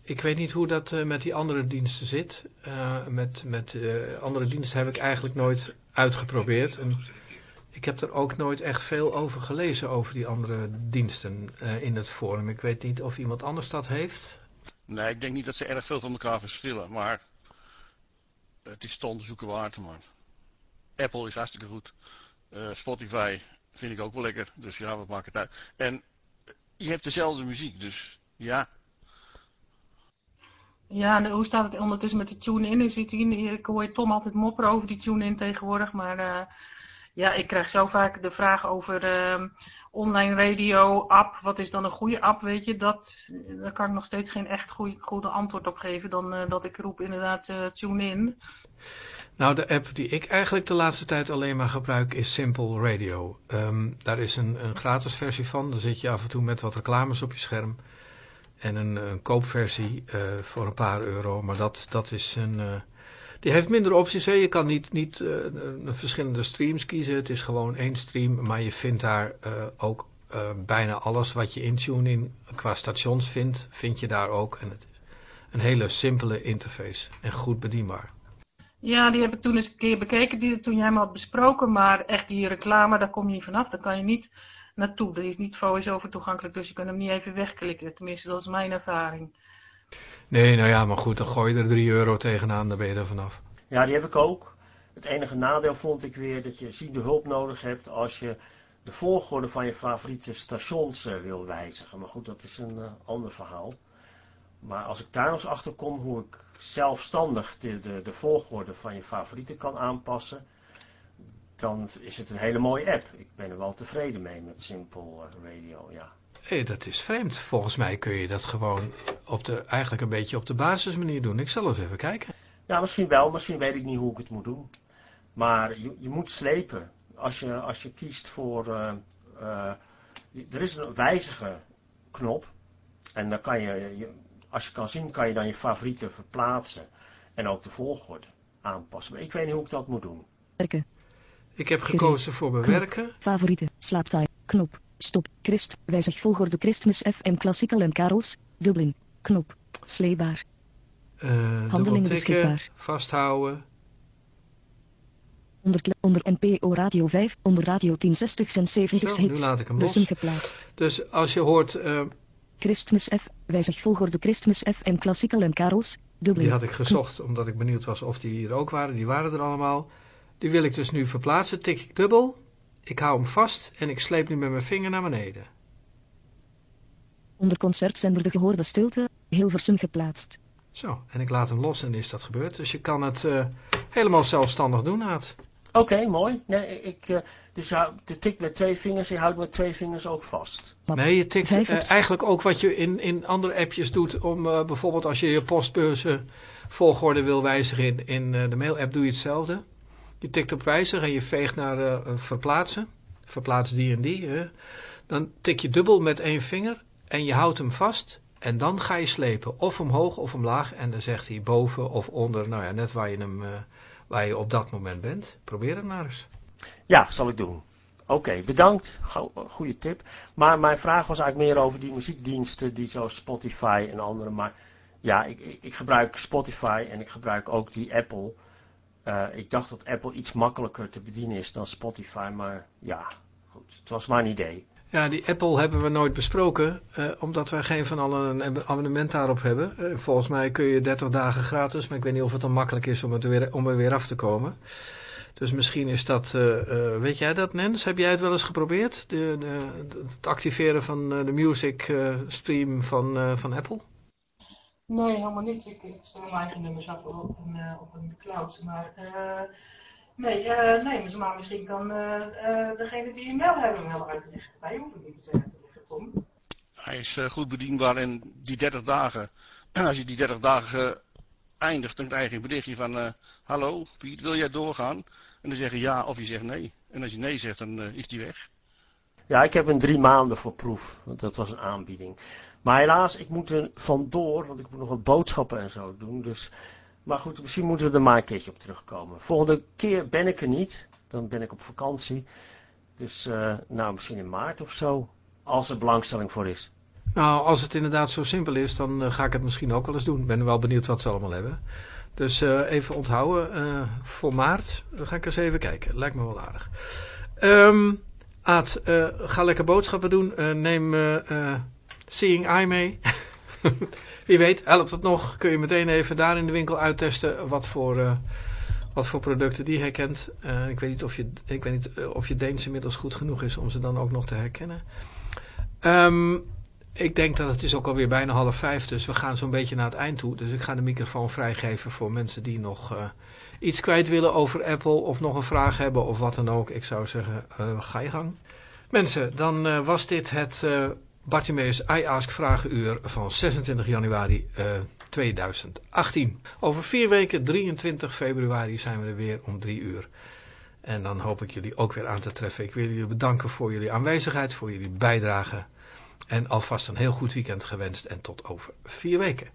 Ik weet niet hoe dat uh, met die andere diensten zit. Uh, met met uh, andere diensten heb ik eigenlijk nooit uitgeprobeerd. En ik heb er ook nooit echt veel over gelezen, over die andere diensten in het forum. Ik weet niet of iemand anders dat heeft. Nee, ik denk niet dat ze erg veel van elkaar verschillen. Maar het is te onderzoeken waard. Maar Apple is hartstikke goed. Spotify vind ik ook wel lekker. Dus ja, wat maakt het uit. En je hebt dezelfde muziek, dus ja... Ja, en hoe staat het ondertussen met de tune-in? Ik hoor je Tom altijd mopperen over die tune-in tegenwoordig, maar uh, ja, ik krijg zo vaak de vraag over uh, online radio, app, wat is dan een goede app, weet je, dat, daar kan ik nog steeds geen echt goede, goede antwoord op geven dan uh, dat ik roep inderdaad uh, tune-in. Nou, de app die ik eigenlijk de laatste tijd alleen maar gebruik is Simple Radio. Um, daar is een, een gratis versie van, dan zit je af en toe met wat reclames op je scherm en een, een koopversie uh, voor een paar euro. Maar dat, dat is een... Die heeft minder opties. Hè. Je kan niet, niet uh, verschillende streams kiezen. Het is gewoon één stream. Maar je vindt daar ook bijna alles wat je in TuneIn qua stations vindt. Vind je daar ook. En het is een hele simpele interface. En goed bedienbaar. Ja, die heb ik toen eens een keer bekeken. Die, toen jij hem had besproken. Maar echt die reclame, daar kom je niet vanaf. Dan kan je niet naartoe. Dat is niet voice-over toegankelijk, dus je kunt hem niet even wegklikken. Tenminste, dat is mijn ervaring. Nee, nou ja, maar goed, dan gooi je er 3 euro tegenaan, dan ben je er vanaf. Ja, die heb ik ook. Het enige nadeel vond ik weer dat je ziende hulp nodig hebt als je de volgorde van je favoriete stations uh, wil wijzigen. Maar goed, dat is een uh, ander verhaal. Maar als ik daar nog eens achter kom hoe ik zelfstandig de, de, de volgorde van je favorieten kan aanpassen, dan is het een hele mooie app. Ik ben er wel tevreden mee met Simple eh, Radio, ja. Hé, hey, dat is vreemd. Volgens mij kun je dat gewoon op de, eigenlijk een beetje op de basismanier doen. Ik zal eens even kijken. Ja, misschien wel. Misschien weet ik niet hoe ik het moet doen. Maar je, je moet slepen. Als je, als je kiest voor... Uh, uh, er is een wijzigen knop. En dan kan je, je, als je kan zien, kan je dan je favorieten verplaatsen. En ook de volgorde aanpassen. Maar ik weet niet hoe ik dat moet doen. Werken. Ik heb gekozen voor bewerken. Knop, favorieten, slaaptijd, knop, stop, Christ, wijzig volgorde Christmas FM Classical en Carols, Dublin, knop, sleebaar. Uh, Handelingen beschikbaar. vasthouden. Onder, onder NPO Radio 5, onder Radio 1060 en 70 Zo, nu hits. laat ik hem los. geplaatst. Dus als je hoort, eh, Christmas F, wijzig volgorde Christmas F en Classical en Carols, dubbel. die had ik gezocht omdat ik benieuwd was of die hier ook waren. Die waren er allemaal. Die wil ik dus nu verplaatsen. Tik ik dubbel. Ik hou hem vast en ik sleep nu met mijn vinger naar beneden. Onder concertzender De Gehoorde Stilte, Hilversum geplaatst. Zo, en ik laat hem los en is dat gebeurd. Dus je kan het eh, helemaal zelfstandig doen, Aad. Oké, mooi. Nee, ik, eh, dus je, houdt- de tik met twee vingers, je houdt met twee vingers ook vast. Nee, je tikt eh, eigenlijk ook wat je in, in andere appjes doet. Om eh, bijvoorbeeld als je je postbeurzen volgorde wil wijzigen in, in eh, de mail-app doe je hetzelfde. Je tikt op wijzigen en je veegt naar eh, eh, verplaatsen. Verplaats die en die. Dan tik je dubbel met één vinger en je houdt hem vast. En dan ga je slepen. Of omhoog of omlaag. En dan zegt hij boven of onder. Nou ja, net waar je, hem, eh, waar je op dat moment bent. Probeer het maar eens. Ja, zal ik doen. Oké, bedankt. Go- Goeie tip. Maar mijn vraag was eigenlijk meer over die muziekdiensten, die zoals Spotify en andere. Maar ja, ik, ik gebruik Spotify en ik gebruik ook die Apple. Eh, ik dacht dat Apple iets makkelijker te bedienen is dan Spotify, maar ja, goed. Het was maar een idee. Ja, die Apple hebben we nooit besproken, eh, omdat wij geen van allen een abonnement daarop hebben. Eh, volgens mij kun je 30 dagen gratis, maar ik weet niet of het dan makkelijk is om, het weer, om er weer af te komen. Dus misschien is dat, weet jij dat Nens? Heb jij het wel eens geprobeerd? De, het activeren van de music stream van, van Apple? Nee, helemaal niet. Ik, ik speel mijn eigen nummers af op een, eh, op een cloud. Maar eh, nee, eh, nee, maar misschien kan degene die een mail hebben wel uitleggen. Wij hoeven niet uit te leggen, Tom. Hij is goed bedienbaar en die 30 dagen. En als je die 30 dagen eindigt, dan krijg je een berichtje van... Hallo, Piet, wil jij doorgaan? En dan zeg je ja of je zegt nee. En als je nee zegt, dan is die weg. Ja, ik heb een drie maanden voor proef, want dat was een aanbieding. Maar helaas, ik moet er vandoor, want ik moet nog wat boodschappen en zo doen. Dus, maar goed, misschien moeten we er maar een keertje op terugkomen. Volgende keer ben ik er niet, dan ben ik op vakantie. Dus, eh, nou, misschien in maart of zo, als er belangstelling voor is. Nou, als het inderdaad zo simpel is, dan eh, ga ik het misschien ook wel eens doen. Ik ben wel benieuwd wat ze allemaal hebben. Dus eh, even onthouden, voor maart, dan ga ik eens even kijken. Lijkt me wel aardig. Ehm Aad, eh, ga lekker boodschappen doen. Eh, neem eh, Seeing Eye mee. Wie weet, helpt het nog. Kun je meteen even daar in de winkel uittesten wat voor, wat voor producten die herkent. Ik weet niet, of je, ik weet niet of je Deens inmiddels goed genoeg is om ze dan ook nog te herkennen. Ehm ik denk dat het is ook alweer bijna half vijf, dus we gaan zo'n beetje naar het eind toe. Dus ik ga de microfoon vrijgeven voor mensen die nog iets kwijt willen over Apple of nog een vraag hebben of wat dan ook. Ik zou zeggen, eh, ga je gang. Mensen, dan eh, was dit het eh Bartimeus I Ask Vragenuur van 26 januari eh, 2018. Over vier weken, 23 februari, zijn we er weer om drie uur. En dan hoop ik jullie ook weer aan te treffen. Ik wil jullie bedanken voor jullie aanwezigheid, voor jullie bijdrage. En alvast een heel goed weekend gewenst en tot over vier weken.